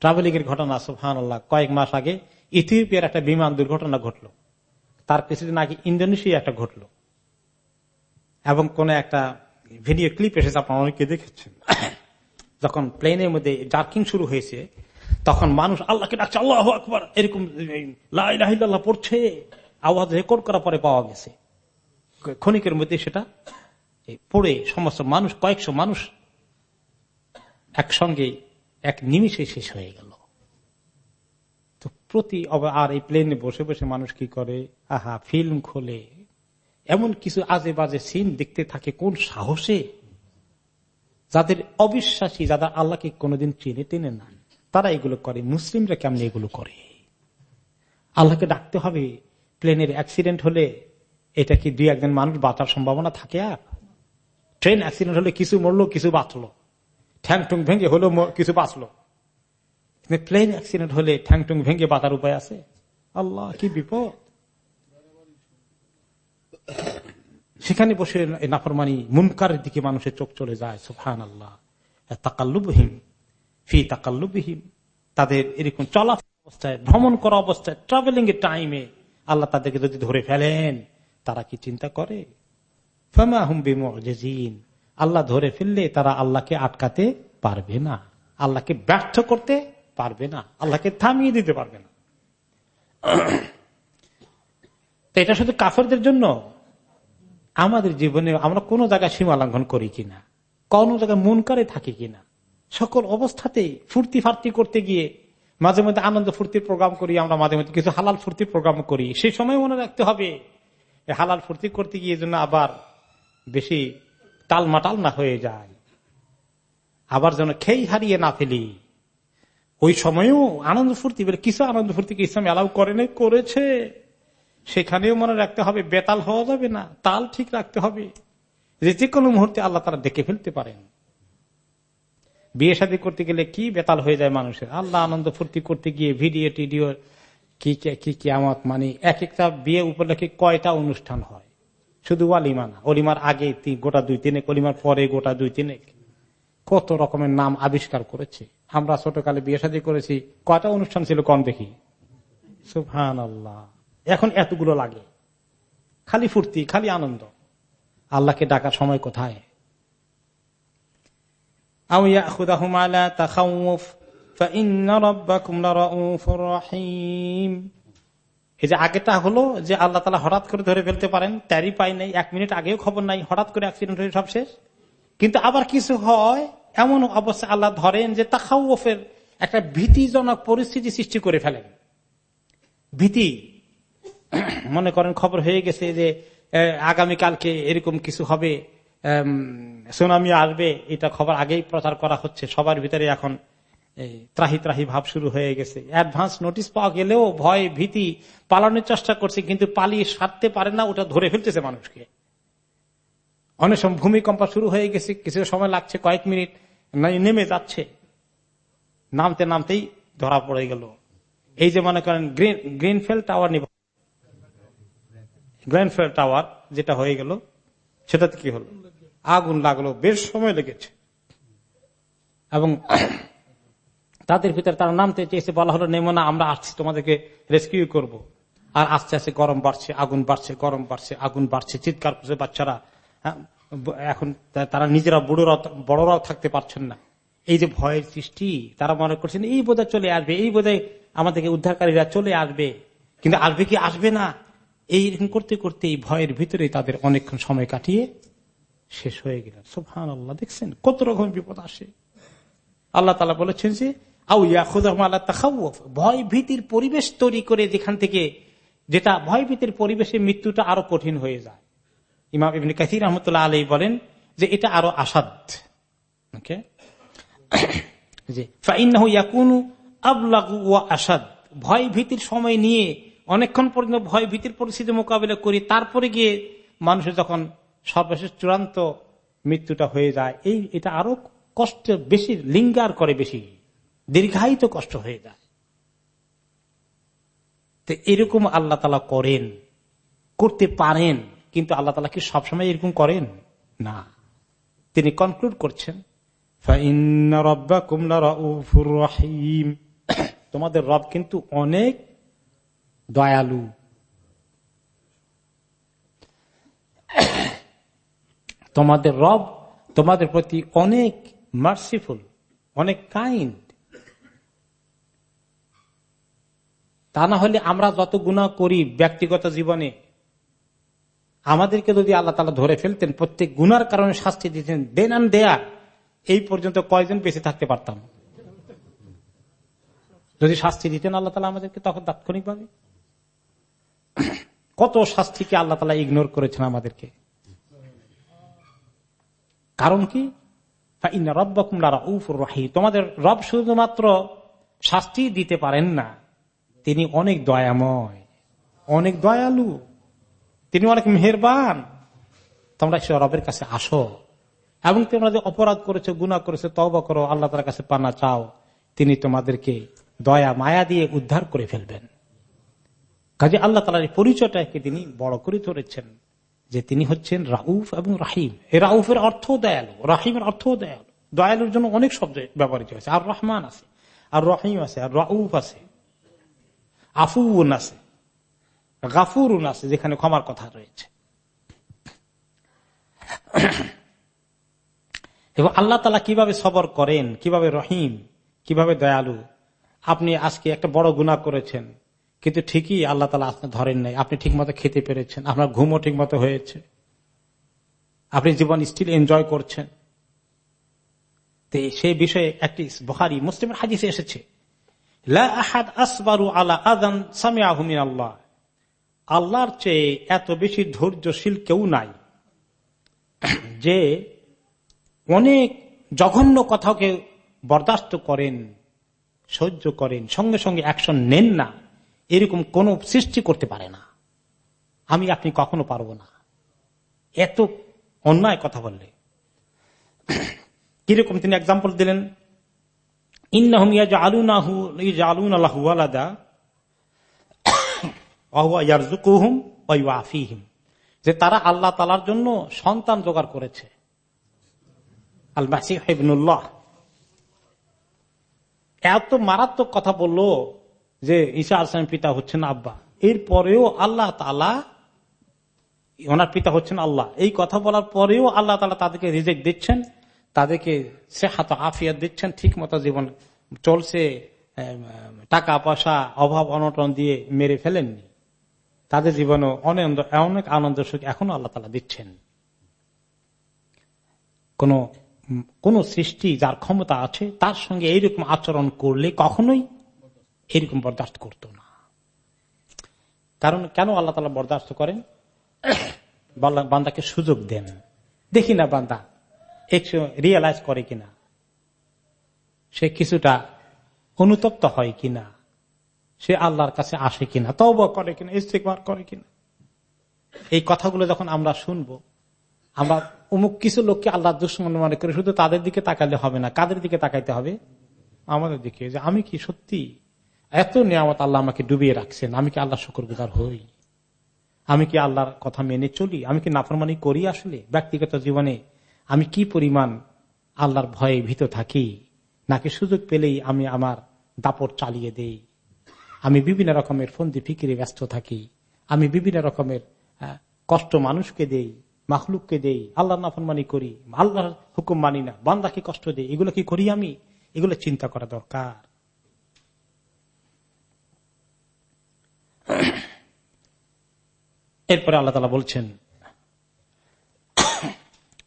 ট্রাভেলিং এর ঘটনা সুহান আল্লাহ কয়েক মাস আগে ইথিওপিয়ার একটা বিমান দুর্ঘটনা ঘটলো। তার কিছুদিন আগে ইন্দোনেশিয়া একটা ঘটলো। এবং কোন একটা ভিডিও ক্লিপ এসেছে, আপনার অনেকে দেখেছেন। যখন প্লেনের মধ্যে জার্কিং শুরু হয়েছে, তখন মানুষ আল্লাহকে ডাকছে, আল্লাহ আকবর! এরকম লাহ পড়ছে। আওয়াজ রেকর্ড করার পরে পাওয়া গেছে। ক্ষণিকের মধ্যে সেটা পড়ে সমস্ত মানুষ, কয়েকশো মানুষ একসঙ্গে এক নিমিষে শেষ হয়ে গেল। তো প্রতি আর এই প্লেনে বসে বসে মানুষ কি করে? আহা ফিল্ম খোলে। এমন কিছু আজে বাজে সিন দেখতে থাকে কোন সাহসে? যাদের অবিশ্বাসী, যারা আল্লাহকে কোনোদিন চিনে টেনে না। তারা এগুলো করে। মুসলিমরা কেমন এগুলো করে? আল্লাহকে ডাকতে হবে। প্লেনের অ্যাক্সিডেন্ট হলে এটা কি দুই একজন মানুষ বাঁচার সম্ভাবনা থাকে আর? ট্রেন অ্যাক্সিডেন্ট হলে কিছু মরলো, কিছু বাঁচলো। ঠ্যাং টুং ভেঙে হলো কিছু বাঁচলো। প্লেন অ্যাক্সিডেন্ট হলে ঠ্যাং টুং ভেঙে বাঁচার উপায় আছে? আল্লাহ, কি বিপদ! সেখানে বসে নাফরমানি মুনকারের দিকে মানুষের চোখ চলে যায় সুফহান আল্লাহ তাকাল্লুবহিম ফি তাকাল্লুবহিম। তাদের এরকম চলা অবস্থায়, ভ্রমণ করা অবস্থায় ট্রাভেলিং এর টাইমে আল্লাহ তাদেরকে যদি ধরে ফেলেন, তারা কি চিন্তা করে? আল্লাহ ধরে ফেললে তারা আল্লাহকে আটকাতে পারবে না, আল্লাহকে ব্যর্থ করতে পারবে না, আল্লাহকে থামিয়ে দিতে পারবে না। এটা শুধু কাফেরদের জন্য আমাদের জীবনে আমরা কোন জায়গায় সীমা লঙ্ঘন করি কিনা? কোনো জায়গায় মন করে থাকি কিনা? সকল অবস্থাতেই ফুর্তি ফার্তি করতে গিয়ে মাঝে মধ্যে আনন্দ ফুর্তির প্রোগ্রাম করি, আমরা মাঝে মধ্যে কিছু হালাল ফুর্তির প্রোগ্রাম করি। সেই সময় মনে রাখতে হবে হালাল ফুর্তি করতে গিয়ে যেন আবার বেশি টালমাটাল না হয়ে যায়। আবার যেন খেই হারিয়ে না ফেলি। ওই সময়েও আনন্দ ফুর্তি কিছু আনন্দ ফুর্তিকে ইসলাম অ্যালাউ করে করেছে। সেখানেও মনে রাখতে হবে, বেতাল হওয়া যাবে না, তাল ঠিক রাখতে হবে। যে যে কোনো মুহূর্তে আল্লাহ তারা দেখে ফেলতে পারেন। বিয়ে শাদী করতে গেলে কি বেতাল হয়ে যায় মানুষের? আল্লাহ আনন্দ ফুর্তি করতে গিয়ে ভিডিও, টিডিও, কি কি কিয়ামত মানে এক একটা বিয়ে উপলক্ষে কয়টা অনুষ্ঠান হয়? শুধু অলিমা না অলিমার আগে গোটা দুই তিনেক অলিমার পরে গোটা দুই তিনেক। কত রকমের নাম আবিষ্কার করেছে। আমরা ছোটকালে বিয়ে শাদী করেছি, কয়টা অনুষ্ঠান ছিল কম দেখি? সুফান আল্লাহ এখন এতগুলো লাগে। খালি ফুর্তি, খালি আনন্দ। আল্লাহকে ডাকার সময় কোথায়? আগেটা হলো যে আল্লাহ তালা হঠাৎ করে ধরে ফেলতে পারেন ট্যারি পাই নাই, এক মিনিট আগেও খবর নাই, হঠাৎ করে অ্যাক্সিডেন্ট হয়ে সব শেষ। কিন্তু আবার কিছু হয়, এমন অবস্থায় আল্লাহ ধরেন যে তাখাউফের একটা ভীতিজনক পরিস্থিতি সৃষ্টি করে ফেলেন। ভীতি। [clears throat] মনে করেন খবর হয়ে গেছে যে আগামীকালকে এরকম কিছু হবে সুনামি আসবে, এটা খবর আগেই প্রচার করা হচ্ছে, সবার ভিতরে এখন ত্রাহি ত্রাহি ভাব শুরু হয়ে গেছে। অ্যাডভান্স নোটিশ পাওয়া গেলেও ভয়, ভীতি পালানোর চেষ্টা করছে, কিন্তু পালিয়ে সারতে পারে না, ওটা ধরে ফেলতেছে মানুষকে। অনেক সময় ভূমিকম্প শুরু হয়ে গেছে, কিছু সময় লাগছে, কয়েক মিনিট নেমে যাচ্ছে। নামতে নামতেই ধরা পড়ে গেল। এই যে মনে করেন গ্রিন গ্রিনফেল টাওয়ার নিব গ্র্যান্ডফেল টাওয়ার যেটা হয়ে গেল সেটাতে কি হলো? আগুন লাগল বেশ সময় লেগেছে। এবং তাদের ভিতরে তারা নামতে চেয়েছে বলা হলো নেমো না আমরা আসছি তোমাদেরকে রেস্কিউ করব। আর আস্তে আস্তে গরম বাড়ছে আগুন বাড়ছে গরম বাড়ছে আগুন বাড়ছে চিৎকার করছে বাচ্চারা। হ্যাঁ, এখন তারা নিজেরা বুড়োরা বড়রাও থাকতে পারছেন না। এই যে ভয়ের সৃষ্টি তারা মনে করছেন এই বোধহয় চলে আসবে এই বোধহয় আমাদেরকে উদ্ধারকারীরা চলে আসবে। কিন্তু আসবে কি আসবে না? এইরকম করতে করতে এই ভয়ের ভিতরে তাদের অনেকক্ষণ সময় কাটিয়ে শেষ হয়ে গেল। সোফান আল্লাহ দেখছেন? কত রকম বিপদ আসে। আল্লাহ তালা বলেছেন যে ভয় ভীতির পরিবেশ তৈরি করে যেখান থেকে যেটা ভয় ভীতির পরিবেশে মৃত্যুটা আরও কঠিন হয়ে যায়। ইমাম ইবিন কাসির রহমতুল্লাহ আলী বলেন যে, এটা আরও আসাদ। ওকে? যে আসাদ ভয় ভীতির সময় নিয়ে অনেকক্ষণ পর্যন্ত ভয় ভীতির পরিস্থিতি মোকাবিলা করি, তারপরে গিয়ে মানুষের যখন সর্বশেষ চূড়ান্ত মৃত্যুটা হয়ে যায়, এই, এটা আরও কষ্ট বেশি, লিঙ্গার করে বেশি, দীর্ঘায়িত কষ্ট হয়ে যায়। তো এরকম আল্লাহ তালা করেন, করতে পারেন, কিন্তু আল্লাহ তালা কি সবসময় এরকম করেন? না। তিনি কনক্লুড করছেন তোমাদের রব কিন্তু অনেক দয়ালু। তোমাদের রব তোমাদের প্রতি অনেক মার্সিফুল অনেক কাইন্ড তা না হলে আমরা যত গুণা করি ব্যক্তিগত জীবনে, আমাদেরকে যদি আল্লাহ তালা ধরে ফেলতেন, প্রত্যেক গুনার কারণে শাস্তি দিতেন, দেন আন দেয়া, এই পর্যন্ত কয়জন বেঁচে থাকতে পারতাম? যদি শাস্তি দিতেন আল্লাহ তালা আমাদেরকে তখন তাৎক্ষণিকভাবে। কত শাস্তিকে আল্লাহ তালা ইগনোর করেছেন আমাদেরকে? কারণ কি? রাহি তোমাদের রব শুধুমাত্র শাস্তি দিতে পারেন না, তিনি অনেক দয়াময়, অনেক দয়ালু, তিনি অনেক মেহরবান। তোমরা সে রবের কাছে আসো এবং তোমরা যে অপরাধ করেছ গুণা করেছ তবা করো, আল্লাহ তার কাছে পানা চাও, তিনি তোমাদেরকে দয়া, মায়া দিয়ে উদ্ধার করে ফেলবেন। কাজে আল্লাহ তালার এই পরিচয়টাকে তিনি বড় করে ধরেছেন যে তিনি হচ্ছেন রাউফ এবং রাহিম। এই রাউফের অর্থ দয়ালু, রাহিমের অর্থ দয়ালু। দয়ালুর জন্য অনেক শব্দ ব্যবহৃত হয়েছে। আর রহমান আছে, আর রহিম আছে, আর রাউফ আছে আফুন আছে, গাফুরুন আছে, যেখানে ক্ষমার কথা রয়েছে। এবং আল্লাহ তালা কীভাবে সবর করেন, কীভাবে রহিম, কীভাবে দয়ালু, আপনি আজকে একটা বড় গুণা করেছেন। কিন্তু ঠিকই আল্লাহ তালা আপনি ধরেন নাই। আপনি ঠিক মতো খেতে পেরেছেন। আপনার ঘুমও ঠিক মতো হয়েছে। আপনি জীবন স্টিল এনজয় করছেন। সেই বিষয়ে একটি বহারি মুসলিমের হাদিসে এসেছে আল্লাহ আল্লাহর চেয়ে এত বেশি ধৈর্যশীল কেউ নাই যে অনেক জঘন্য কথাকে বরদাস্ত করেন, সহ্য করেন, সঙ্গে সঙ্গে অ্যাকশন নেন না। এরকম কোন সৃষ্টি করতে পারে না। আমি, আপনি কখনো পারব না। এত অন্যায় কথা বললে। কীরকম তিনি এক্সাম্পল দিলেন? যে তারা আল্লাহ তালার জন্য সন্তান জোগাড় করেছে। এত মারাত্মক কথা বলল যে ঈশা আসলাম পিতা হচ্ছেন আব্বা। এরপরেও আল্লাহ তালা ওনার পিতা হচ্ছেন আল্লাহ। এই কথা বলার পরেও আল্লাহ তালা তাদেরকে রিজেক্ট দিচ্ছেন, তাদেরকে সে হাত আফিয়া দিচ্ছেন ঠিক মতো জীবন চলছে টাকা পয়সা অভাব অনটন দিয়ে মেরে ফেলেননি। তাদের জীবনে অনেক অনেক আনন্দ সুখ এখনও আল্লাহ তালা দিচ্ছেন। কোন কোন সৃষ্টি যার ক্ষমতা আছে, তার সঙ্গে এইরকম আচরণ করলে কখনোই এরকম বরদাস্ত করত না। কারণ কেন আল্লাহ তালা বরদাস্ত করেন? [coughs] বান্দাকে সুযোগ দেন। দেখি না বান্দা একটু রিয়েলাইজ করে কিনা? সে কিছুটা অনুতপ্ত হয় কিনা? সে আল্লাহর কাছে আসে কিনা? তব করে কিনা? ইস্তেকবার করে কিনা? এই কথাগুলো যখন আমরা শুনব, আমরা অমুক কিছু লোককে আল্লাহ দুশ্মন মনে করে, শুধু তাদের দিকে তাকালে হবে না। কাদের দিকে তাকাইতে হবে? আমাদের দিকে। যে আমি কি সত্যি এত নিয়ামত আল্লাহ আমাকে ডুবিয়ে রাখছেন, আমি কি আল্লাহ শুকর গুজার হই? আমি কি আল্লাহর কথা মেনে চলি? আমি কি নাফরমানি করি আসলে? ব্যক্তিগত জীবনে আমি কি পরিমাণ আল্লাহর ভয়ে ভীত থাকি? নাকি সুযোগ পেলেই আমি আমার দাপট চালিয়ে দেই? আমি বিভিন্ন রকমের ফন্দি ফিকিরে ব্যস্ত থাকি। আমি বিভিন্ন রকমের কষ্ট মানুষকে দেই, মাখলুককে দেই, আল্লাহর নাফরমানি করি, আল্লাহর হুকুম মানি না, বান্দাকে কষ্ট দেই। এগুলো কি করি আমি? এগুলো চিন্তা করা দরকার। [clears throat] এরপরে আল্লাহ তালা বলছেন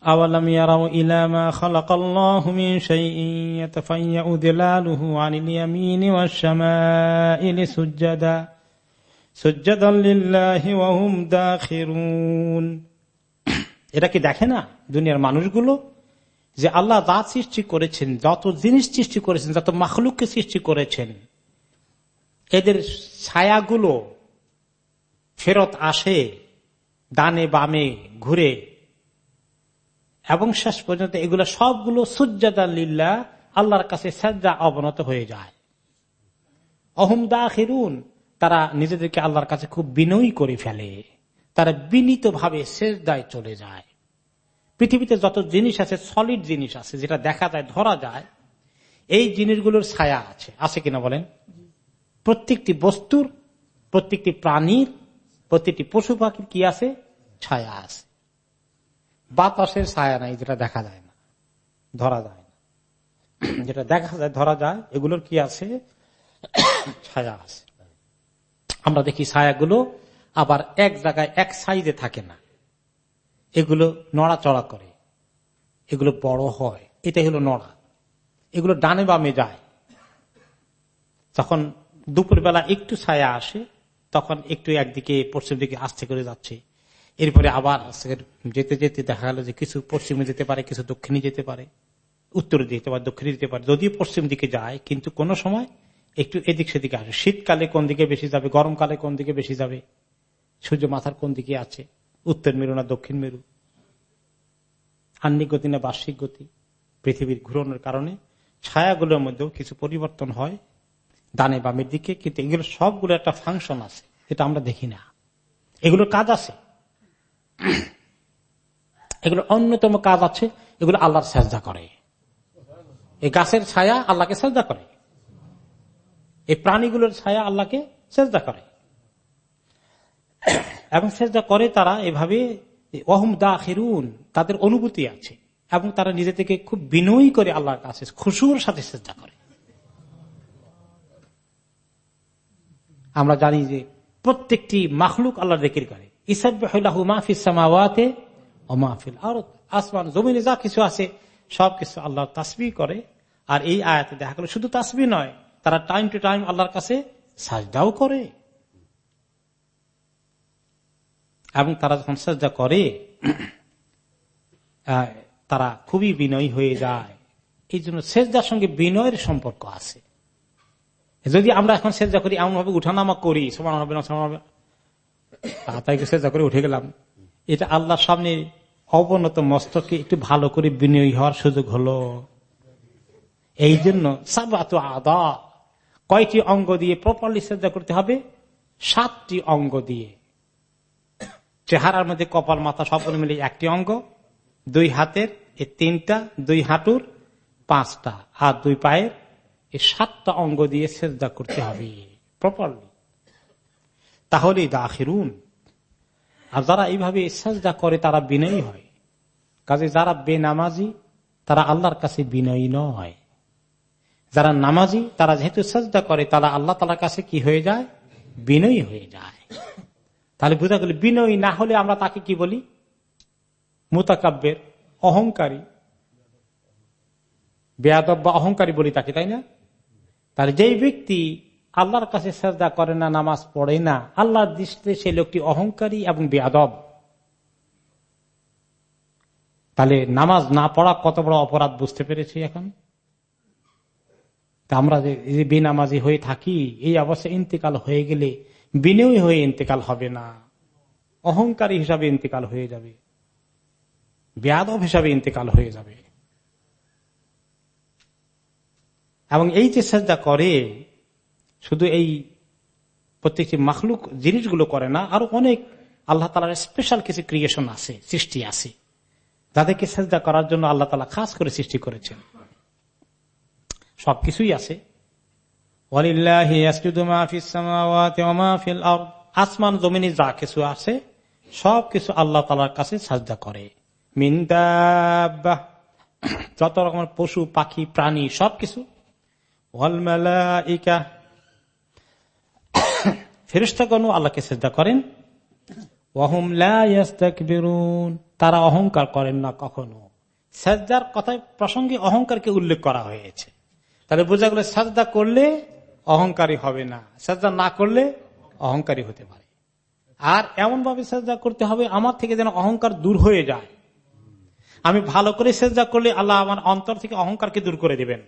أولم يروا إلى ما خلق الله من شيء يتفيأ ظلاله عن اليمين والشمائل سجدا سجدا لله وهم داخرون এটা [clears throat] কি দেখে না দুনিয়ার মানুষগুলো যে আল্লাহ যা সৃষ্টি করেছেন যত জিনিস সৃষ্টি করেছেন যত মাখলুককে সৃষ্টি করেছেন এদের ছায়াগুলো ফেরত আসে ডানে বামে ঘুরে। এবং শেষ পর্যন্ত এগুলো সবগুলো সুজাদাল্লিল্লা আল্লাহর কাছে সাজা অবনত হয়ে যায়। অহমদা খিরুন তারা নিজেদেরকে আল্লাহর কাছে খুব বিনয়ী করে ফেলে। তারা বিনীত ভাবে শেষ দায় চলে যায়। পৃথিবীতে যত জিনিস আছে সলিড জিনিস আছে, যেটা দেখা যায়, ধরা যায়, এই জিনিসগুলোর ছায়া আছে। আছে কিনা বলেন? প্রত্যেকটি বস্তুর, প্রত্যেকটি প্রাণীর, প্রত্যেকটি পশু পাখির কি আছে? ছায়া আছে। বাতাসের ছায়া নাই, যেটা দেখা যায় না, ধরা যায় না। [clears throat] যেটা দেখা যায়, ধরা যায়, এগুলোর কি আছে? [clears throat] ছায়া আছে। আমরা দেখি ছায়াগুলো আবার এক জায়গায় এক সাইজে থাকে না। এগুলো নড়াচড়া করে। এগুলো বড় হয়। এটাই হলো নড়া। এগুলো ডানে বামে যায়। যখন দুপুরবেলা একটু ছায়া আসে, তখন একটু একদিকে, পশ্চিম দিকে আস্তে করে যাচ্ছে। এরপরে আবার যেতে যেতে দেখা গেল যে কিছু পশ্চিমে যেতে পারে, কিছু দক্ষিণে যেতে পারে, উত্তরে যেতে পারে, দক্ষিণে যেতে পারে। যদিও পশ্চিম দিকে যায়, কিন্তু কোন সময় একটু এদিক সেদিকে আসে। শীতকালে কোন দিকে বেশি যাবে, গরমকালে কোন দিকে বেশি যাবে? সূর্য মাথার কোন দিকে আছে? উত্তর মেরু না দক্ষিণ মেরু? আন্নিক গতি না বার্ষিক গতি? পৃথিবীর ঘুরনের কারণে ছায়াগুলোর মধ্যেও কিছু পরিবর্তন হয়। ডানে বামের দিকে, কিন্তু এগুলো সবগুলো একটা ফাংশন আছে এটা আমরা দেখি না। এগুলোর কাজ আছে। এগুলো অন্যতম কাজ আছে, এগুলো আল্লাহর সাজা করে। এই গাছের ছায়া আল্লাহকে সাজা করে। এই প্রাণীগুলোর ছায়া আল্লাহকে সেজদা করে। এবং সেজদা করে তারা এভাবে অহম দা খেরুন তাদের অনুভূতি আছে। এবং তারা নিজে থেকে খুব বিনয়ী করে আল্লাহর কাছে খুশুর সাথে চেষ্টা করে। আমরা জানি যে প্রত্যেকটি মাখলুক আল্লাহ দেখির করে। ইসাবাহু মাহফিস সামাওয়াতে ও মাহফিল আর আসমান, জমিনে যা কিছু আছে, সবকিছু আল্লাহ তাসবি করে। আর এই আয়াতে দেখা গেল, শুধু তাসবি নয়, তারা টাইম টু টাইম আল্লাহর কাছে সাজদাও করে। এবং তারা যখন সাজদা করে তারা খুবই বিনয়ী হয়ে যায়। এই জন্য সেজদার সঙ্গে বিনয়ের সম্পর্ক আছে। যদি আমরা এখন সেজা করি এমন ভাবে উঠানামা করি সমান হবে না সমান হবে তাড়াতাড়ি সেজা করে উঠে গেলাম। এটা আল্লাহর সামনে অবনত মস্তকে একটু ভালো করে বিনয়ী হওয়ার সুযোগ হলো। এই জন্য সাবাত আদা, কয়টি অঙ্গ দিয়ে প্রপারলি সেজা করতে হবে? সাতটি অঙ্গ দিয়ে। চেহারার মধ্যে কপাল, মাথা সব মিলে একটি অঙ্গ, দুই হাতের এই তিনটা, দুই হাঁটুর পাঁচটা, আর দুই পায়ের এই সাতটা অঙ্গ দিয়ে সেজদা করতে হবে প্রপারলি তাহলেই দাখিরুন আর যারা এইভাবে সেজদা করে, তারা বিনয়ী হয়। কাজে যারা বেনামাজি, তারা আল্লাহর কাছে বিনয়ী নয়। যারা নামাজি, তারা যেহেতু সেজদা করে, তারা আল্লাহ তালার কাছে কি হয়ে যায়? বিনয়ী হয়ে যায়। তাহলে বোঝা গেল, বিনয়ী না হলে আমরা তাকে কি বলি? মোতাকাব্যের অহংকারী। বেয়াদব বা অহংকারী বলি তাকে, তাই না? তাহলে যেই ব্যক্তি আল্লাহর কাছে শ্রদ্ধা করে না, নামাজ পড়ে না, আল্লাহর দৃষ্টিতে সেই লোকটি অহংকারী এবং বেয়াদব তাহলে নামাজ না পড়া কত বড় অপরাধ বুঝতে পেরেছি এখন? আমরা যে বেনামাজি হয়ে থাকি, এই অবস্থায় ইন্তেকাল হয়ে গেলে বিনয়ী হয়ে ইন্তেকাল হবে না। অহংকারী হিসাবে ইন্তেকাল হয়ে যাবে। বেয়াদব হিসাবে ইন্তেকাল হয়ে যাবে। এবং এই যে শ্রদ্ধা করে, শুধু এই প্রত্যেকটি মাখলুক জিনিসগুলো করে না, আরও অনেক আল্লাহ তালার স্পেশাল কিছু ক্রিয়েশন আছে, সৃষ্টি আছে। যাদেরকে শ্রদ্ধা করার জন্য আল্লাহ তালা খাস করে সৃষ্টি করেছেন। সবকিছুই আছে। আসমান জমিনে যা কিছু আছে সব কিছু আল্লাহ তালার কাছে সাজদা করে। মিন্দা যত রকমের পশু, পাখি, প্রাণী, সবকিছু [coughs] ফেরিস্তাগণ আল্লাহকে শ্রদ্ধা করেন। তারা অহংকার করেন না কখনো। সাজদার কথায় প্রসঙ্গে অহংকারকে উল্লেখ করা হয়েছে। তাহলে বোঝা গেল সাজদা করলে অহংকারী হবে না। সাজদা না করলে অহংকারী হতে পারে। আর এমন ভাবে সাজদা করতে হবে, আমার থেকে যেন অহংকার দূর হয়ে যায়। আমি ভালো করে সেজদা করলে আল্লাহ আমার অন্তর থেকে অহংকারকে দূর করে দিবেন।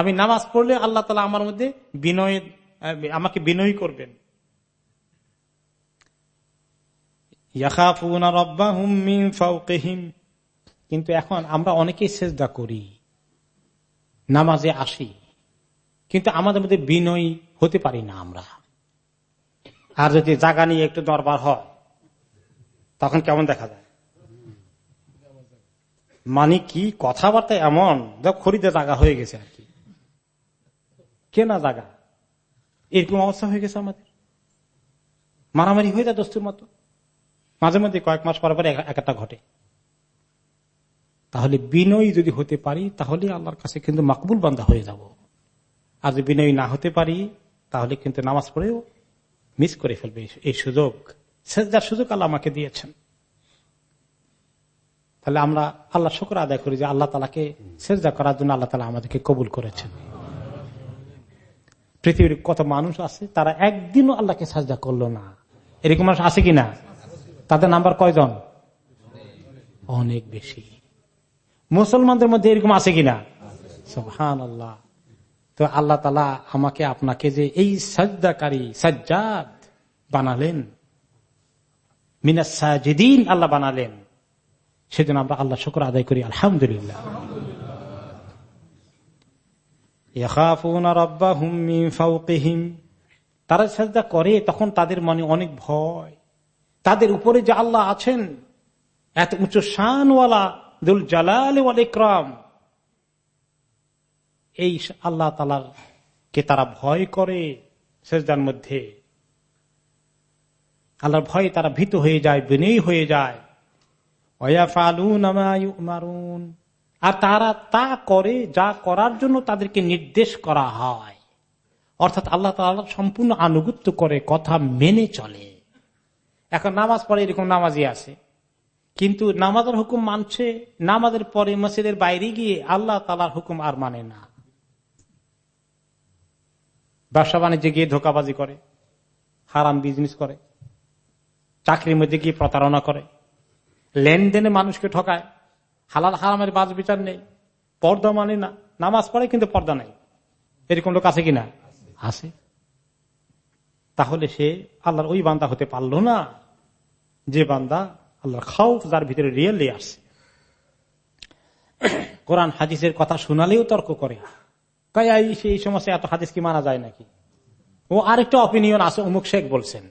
আমি নামাজ পড়লে আল্লাহ তালা আমার মধ্যে বিনয় আমাকে বিনয়ী করবেন। কিন্তু এখন আমরা অনেকেই সেজদা করি, নামাজে আসি, কিন্তু আমাদের মধ্যে বিনয়ী হতে পারি না আমরা। আর যদি জাগা নিয়ে একটু দরবার হয়, তখন কেমন দেখা যায়? মানে কি কথাবার্তা এমন? খরিদে জায়গা হয়ে গেছে আর কি। কেনা জায়গা এরকম অবস্থা হয়ে গেছে আমাদের। মারামারি হয়ে যায় দোস্তুর মতো। মাঝে মধ্যে কয়েক মাস পর পরে একটা ঘটে। তাহলে বিনয়ী যদি হতে পারি, তাহলে আল্লাহর কাছে কিন্তু মাকবুল বান্ধা হয়ে যাব। আর যদি বিনয়ী না হতে পারি, তাহলে কিন্তু নামাজ পড়েও মিস করে ফেলবে এই সুযোগ। সেজদার সুযোগ আল্লাহ আমাকে দিয়েছেন। তাহলে আমরা আল্লাহ শুক্র আদায় করি যে আল্লাহ তালাকে সেজদা করার জন্য আল্লাহ তালা আমাদেরকে কবুল করেছেন। পৃথিবীর কত মানুষ আছে, তারা একদিনও আল্লাহকে সাজদা করল না। এরকম মানুষ আছে কিনা? তাদের নাম্বার কয়জন? অনেক বেশি। মুসলমানদের মধ্যে এরকম আছে কিনা? হান আল্লাহ তো আল্লাহ তালা আমাকে, আপনাকে যে এই সাজদাকারী সাজ্জাদ বানালেন মিনা সাজিদিন আল্লাহ বানালেন, সেজন্য আমরা আল্লাহ শুক্র আদায় করি, আলহামদুলিল্লাহ। তারা সাজদা করে, তখন তাদের মনে অনেক ভয়। তাদের উপরে যে আল্লাহ আছেন, এত উঁচু শানওয়ালা দুল জালাল ইকরাম, এই আল্লাহ তালার কে তারা ভয় করে সেজদার মধ্যে। আল্লাহর ভয়ে তারা ভীত হয়ে যায়, বিনয়ী হয়ে যায়। অয়া মারুন আর তারা তা করে, যা করার জন্য তাদেরকে নির্দেশ করা হয়। অর্থাৎ আল্লাহ তালা সম্পূর্ণ আনুগত্য করে কথা মেনে চলে। এখন নামাজ পড়ে এরকম নামাজই আছে। কিন্তু নামাজের হুকুম মানছে, নামাজের পরে মসজিদের বাইরে গিয়ে আল্লাহ তালার হুকুম আর মানে না। ব্যবসা বাণিজ্যে গিয়ে ধোকাবাজি করে, হারাম বিজনেস করে, চাকরির মধ্যে গিয়ে প্রতারণা করে, লেনদেনে মানুষকে ঠকায়। হালাল হারামের বাজ বিচার নেই। পর্দা মানে না। নামাজ পড়ে কিন্তু পর্দা নেই। এরকম লোক আছে কিনা? আছে। তাহলে সে আল্লাহর ওই বান্দা হতে পারল না। যে বান্দা আল্লাহর খাউফ যার ভিতরে রিয়েলি আসছে কোরআন হাদিসের কথা শোনালেও তর্ক করে। সেই সমস্ত এত হাদিস কি মানা যায় নাকি? ও আরেকটা অপিনিয়ন আছে, অমুক শেখ বলছেন।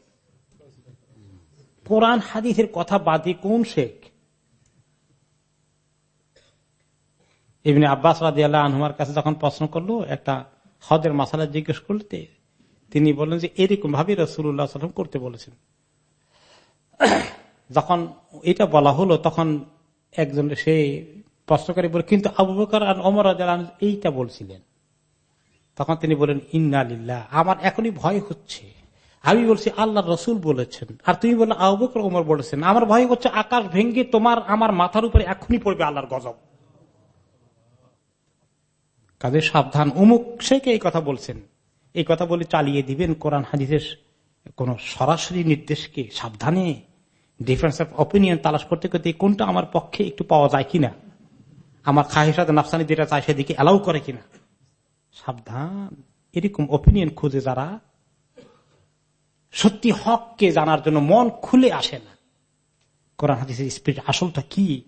কোরআন হাদিসের কথা বাদী কোন শেখ? এমনি আব্বাস রাজি আনহুমার কাছে যখন প্রশ্ন করল, একটা হদের মাসালা জিজ্ঞেস করতে তিনি বললেন যে, এরকম ভাবে রসুল্লাহ সাল্লাম করতে বলেছেন। [clears throat] যখন এটা বলা হলো, তখন একজন সে প্রশ্নকারী বলে কিন্তু আবু বকর আর অমর এইটা বলছিলেন। তখন তিনি বলেন ইন্নালিল্লাহ আমার এখনই ভয় হচ্ছে। আমি বলছি আল্লাহ রসুল বলেছেন। আর তুমি বললে, আবু বকর, ওমর বলেছেন। আমার ভয় হচ্ছে আকাশ ভেঙ্গে তোমার, আমার মাথার উপরে এখনই পড়বে আল্লাহর গজব। কাজে সাবধান? অমুক শেখে এই কথা বলছেন। এই কথা বলে চালিয়ে দিবেন কোরআন হাদিসের কোন সরাসরি নির্দেশকে সাবধানে। ডিফারেন্স অফ অপিনিয়ন তালাশ করতে করতে কোনটা আমার পক্ষে একটু পাওয়া যায় কিনা? আমার খাহিসাদ নাফসানি যেটা চায় সেদিকে অ্যালাউ করে কিনা? সাবধান। এরকম অপিনিয়ন খুঁজে যারা সত্যি হককে জানার জন্য মন খুলে আসে না। কোরআন হাদিসের স্পিরিট আসলটা কি?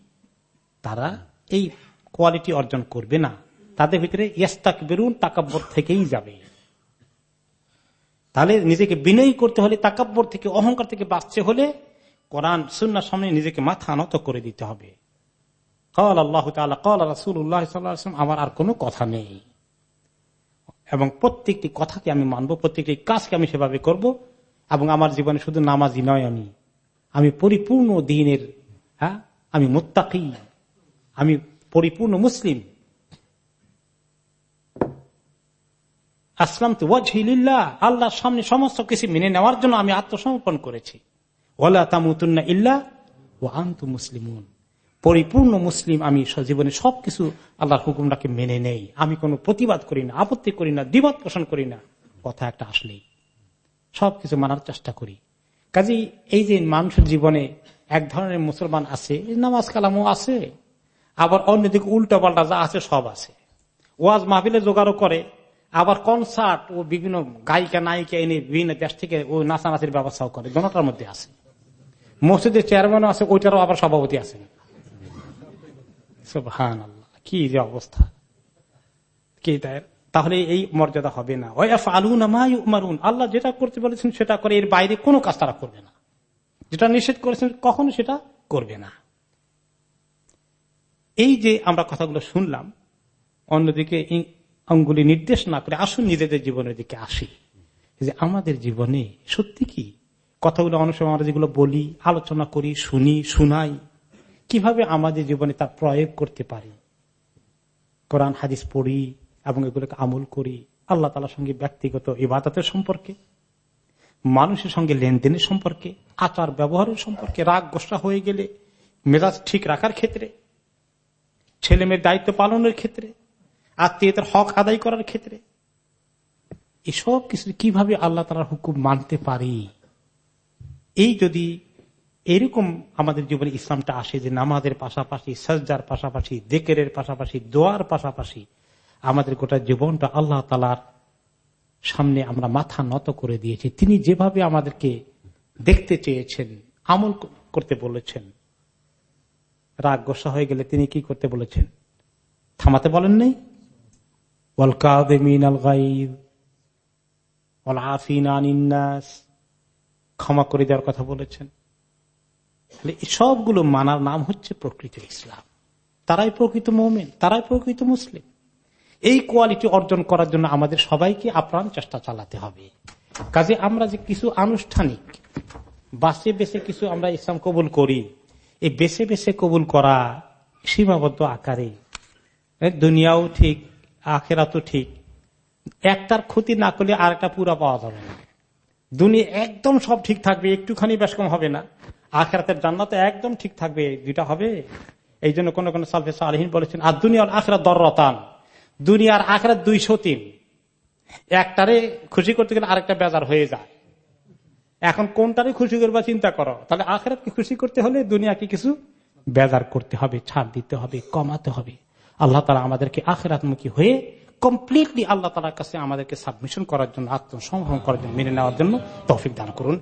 তারা এই কোয়ালিটি অর্জন করবে না। তাদের ভিতরে ইস্তাক বেরুন তাকাব্বর থেকেই যাবে। তাহলে নিজেকে বিনয়ী করতে হলে, তাকাব্বর থেকে অহংকার থেকে বাঁচতে হলে কোরআন, সুন্নার সামনে নিজেকে মাথা নত করে দিতে হবে। কল আল্লাহ কল রাসুল আমার আর কোনো কথা নেই। এবং প্রত্যেকটি কথাকে আমি মানবো, প্রত্যেকটি কাজকে আমি সেভাবে করব, এবং আমার জীবনে শুধু নামাজি নয় আমি। আমি পরিপূর্ণ দিনের হ্যাঁ? আমি মোত্তাকি, আমি পরিপূর্ণ মুসলিম। আসলাম তো ওয়াজহিল্লাহ আল্লাহর সামনে সমস্ত কিছু মেনে নেওয়ার জন্য আমি আত্মসমর্পণ করেছি। ওলা তামুতুন্না ইল্লা ও আন্তু মুসলিমুন। পরিপূর্ণ মুসলিম আমি জীবনে সবকিছু আল্লাহর হুকুমটাকে মেনে নেই। আমি কোনো প্রতিবাদ করি না, আপত্তি করি না দ্বিবাদ পোষণ করি না। কথা একটা আসলেই। সবকিছু মানার চেষ্টা করি। কাজে এই যে মানুষের জীবনে এক ধরনের মুসলমান আছে, নামাজ কালামও আছে, আবার অন্যদিকে উল্টা পাল্টা যা আছে সব আছে। ওয়াজ মাহফিলে জোগাড়ও করে আবার কনসার্ট ও বিভিন্ন গায়িকা, নায়িকা এনে বিভিন্ন দেশ থেকে ও নাচানাচির ব্যবস্থাও করে দোনোটার মধ্যে আছে। মসজিদের চেয়ারম্যানও আছে, ওইটারও আবার সভাপতি আছে। হান কি যে অবস্থা। কি তাহলে এই মর্যাদা হবে না। মারুন আল্লাহ যেটা করতে বলেছেন সেটা করে, এর বাইরে কোনো কাজ তারা করবে না। যেটা নিষেধ করেছেন, কখনো সেটা করবে না। এই যে আমরা কথাগুলো শুনলাম, অন্যদিকে অঙ্গুলি নির্দেশ না করে আসুন নিজেদের জীবনের দিকে আসি। যে আমাদের জীবনে সত্যি কি? কথাগুলো অনেক সময় আমরা যেগুলো বলি, আলোচনা করি, শুনি, শুনাই। কীভাবে আমাদের জীবনে তার প্রয়োগ করতে পারি? কোরআন, হাদিস পড়ি এবং এগুলোকে আমল করি আল্লাহ তালার সঙ্গে ব্যক্তিগত ইবাদতের সম্পর্কে, মানুষের সঙ্গে লেনদেনের সম্পর্কে, আচার ব্যবহারের সম্পর্কে, রাগ গোসা হয়ে গেলে, মেজাজ ঠিক রাখার ক্ষেত্রে ছেলে মেয়ের দায়িত্ব পালনের ক্ষেত্রে আত্মীয়তার হক আদায় করার ক্ষেত্রে। এসব কিছু কীভাবে আল্লাহ তালার হুকুম মানতে পারি? এই যদি এরকম আমাদের জীবনে ইসলামটা আসে যে নামাজের পাশাপাশি সজ্জার পাশাপাশি দেকের পাশাপাশি, দোয়ার পাশাপাশি, আমাদের গোটা জীবনটা আল্লাহ তালার সামনে আমরা মাথা নত করে দিয়েছি। তিনি যেভাবে আমাদেরকে দেখতে চেয়েছেন, আমল করতে বলেছেন, রাগ গোসা হয়ে গেলে তিনি কি করতে বলেছেন? থামাতে বলেন নেই? ক্ষমা করে দেওয়ার কথা বলেছেন। সবগুলো মানার নাম হচ্ছে প্রকৃত ইসলাম। তারাই প্রকৃত মোমেন, তারাই প্রকৃত মুসলিম। এই কোয়ালিটি অর্জন করার জন্য আমাদের সবাইকে আপ্রাণ চেষ্টা চালাতে হবে। কাজে আমরা যে কিছু আনুষ্ঠানিক, বাসে বেছে কিছু আমরা ইসলাম কবুল করি, এই বেছে বেছে কবুল করা সীমাবদ্ধ আকারে দুনিয়াও ঠিক আখেরা তো ঠিক। একটার ক্ষতি না করলে আর একটা পুরা পাওয়া যাবে না। দুনিয়া একদম সব ঠিক থাকবে, একটুখানি বেশ কম হবে না। আখেরাতের জান্নাতে একদম ঠিক থাকবে, দুইটা হবে। এই জন্য কোন কোন সালফে সালহীন বলেছেন, আর দুনিয়ার আখেরা দররতান। দুনিয়ার আখেরা দুইশো তিন। একটারে খুশি করতে গেলে আরেকটা বেজার হয়ে যায়। এখন কোনটারে খুশি করবা চিন্তা করো। তাহলে আখেরাতকে খুশি করতে হলে দুনিয়াকে কিছু বেজার করতে হবে, ছাড় দিতে হবে, কমাতে হবে। আল্লাহ তালা আমাদেরকে আখেরাতমুখী হয়ে কমপ্লিটলি আল্লাহ তালার কাছে আমাদেরকে সাবমিশন করার জন্য আত্মসংগ্রহণ করার জন্য, মেনে নেওয়ার জন্য তৌফিক দান করুন।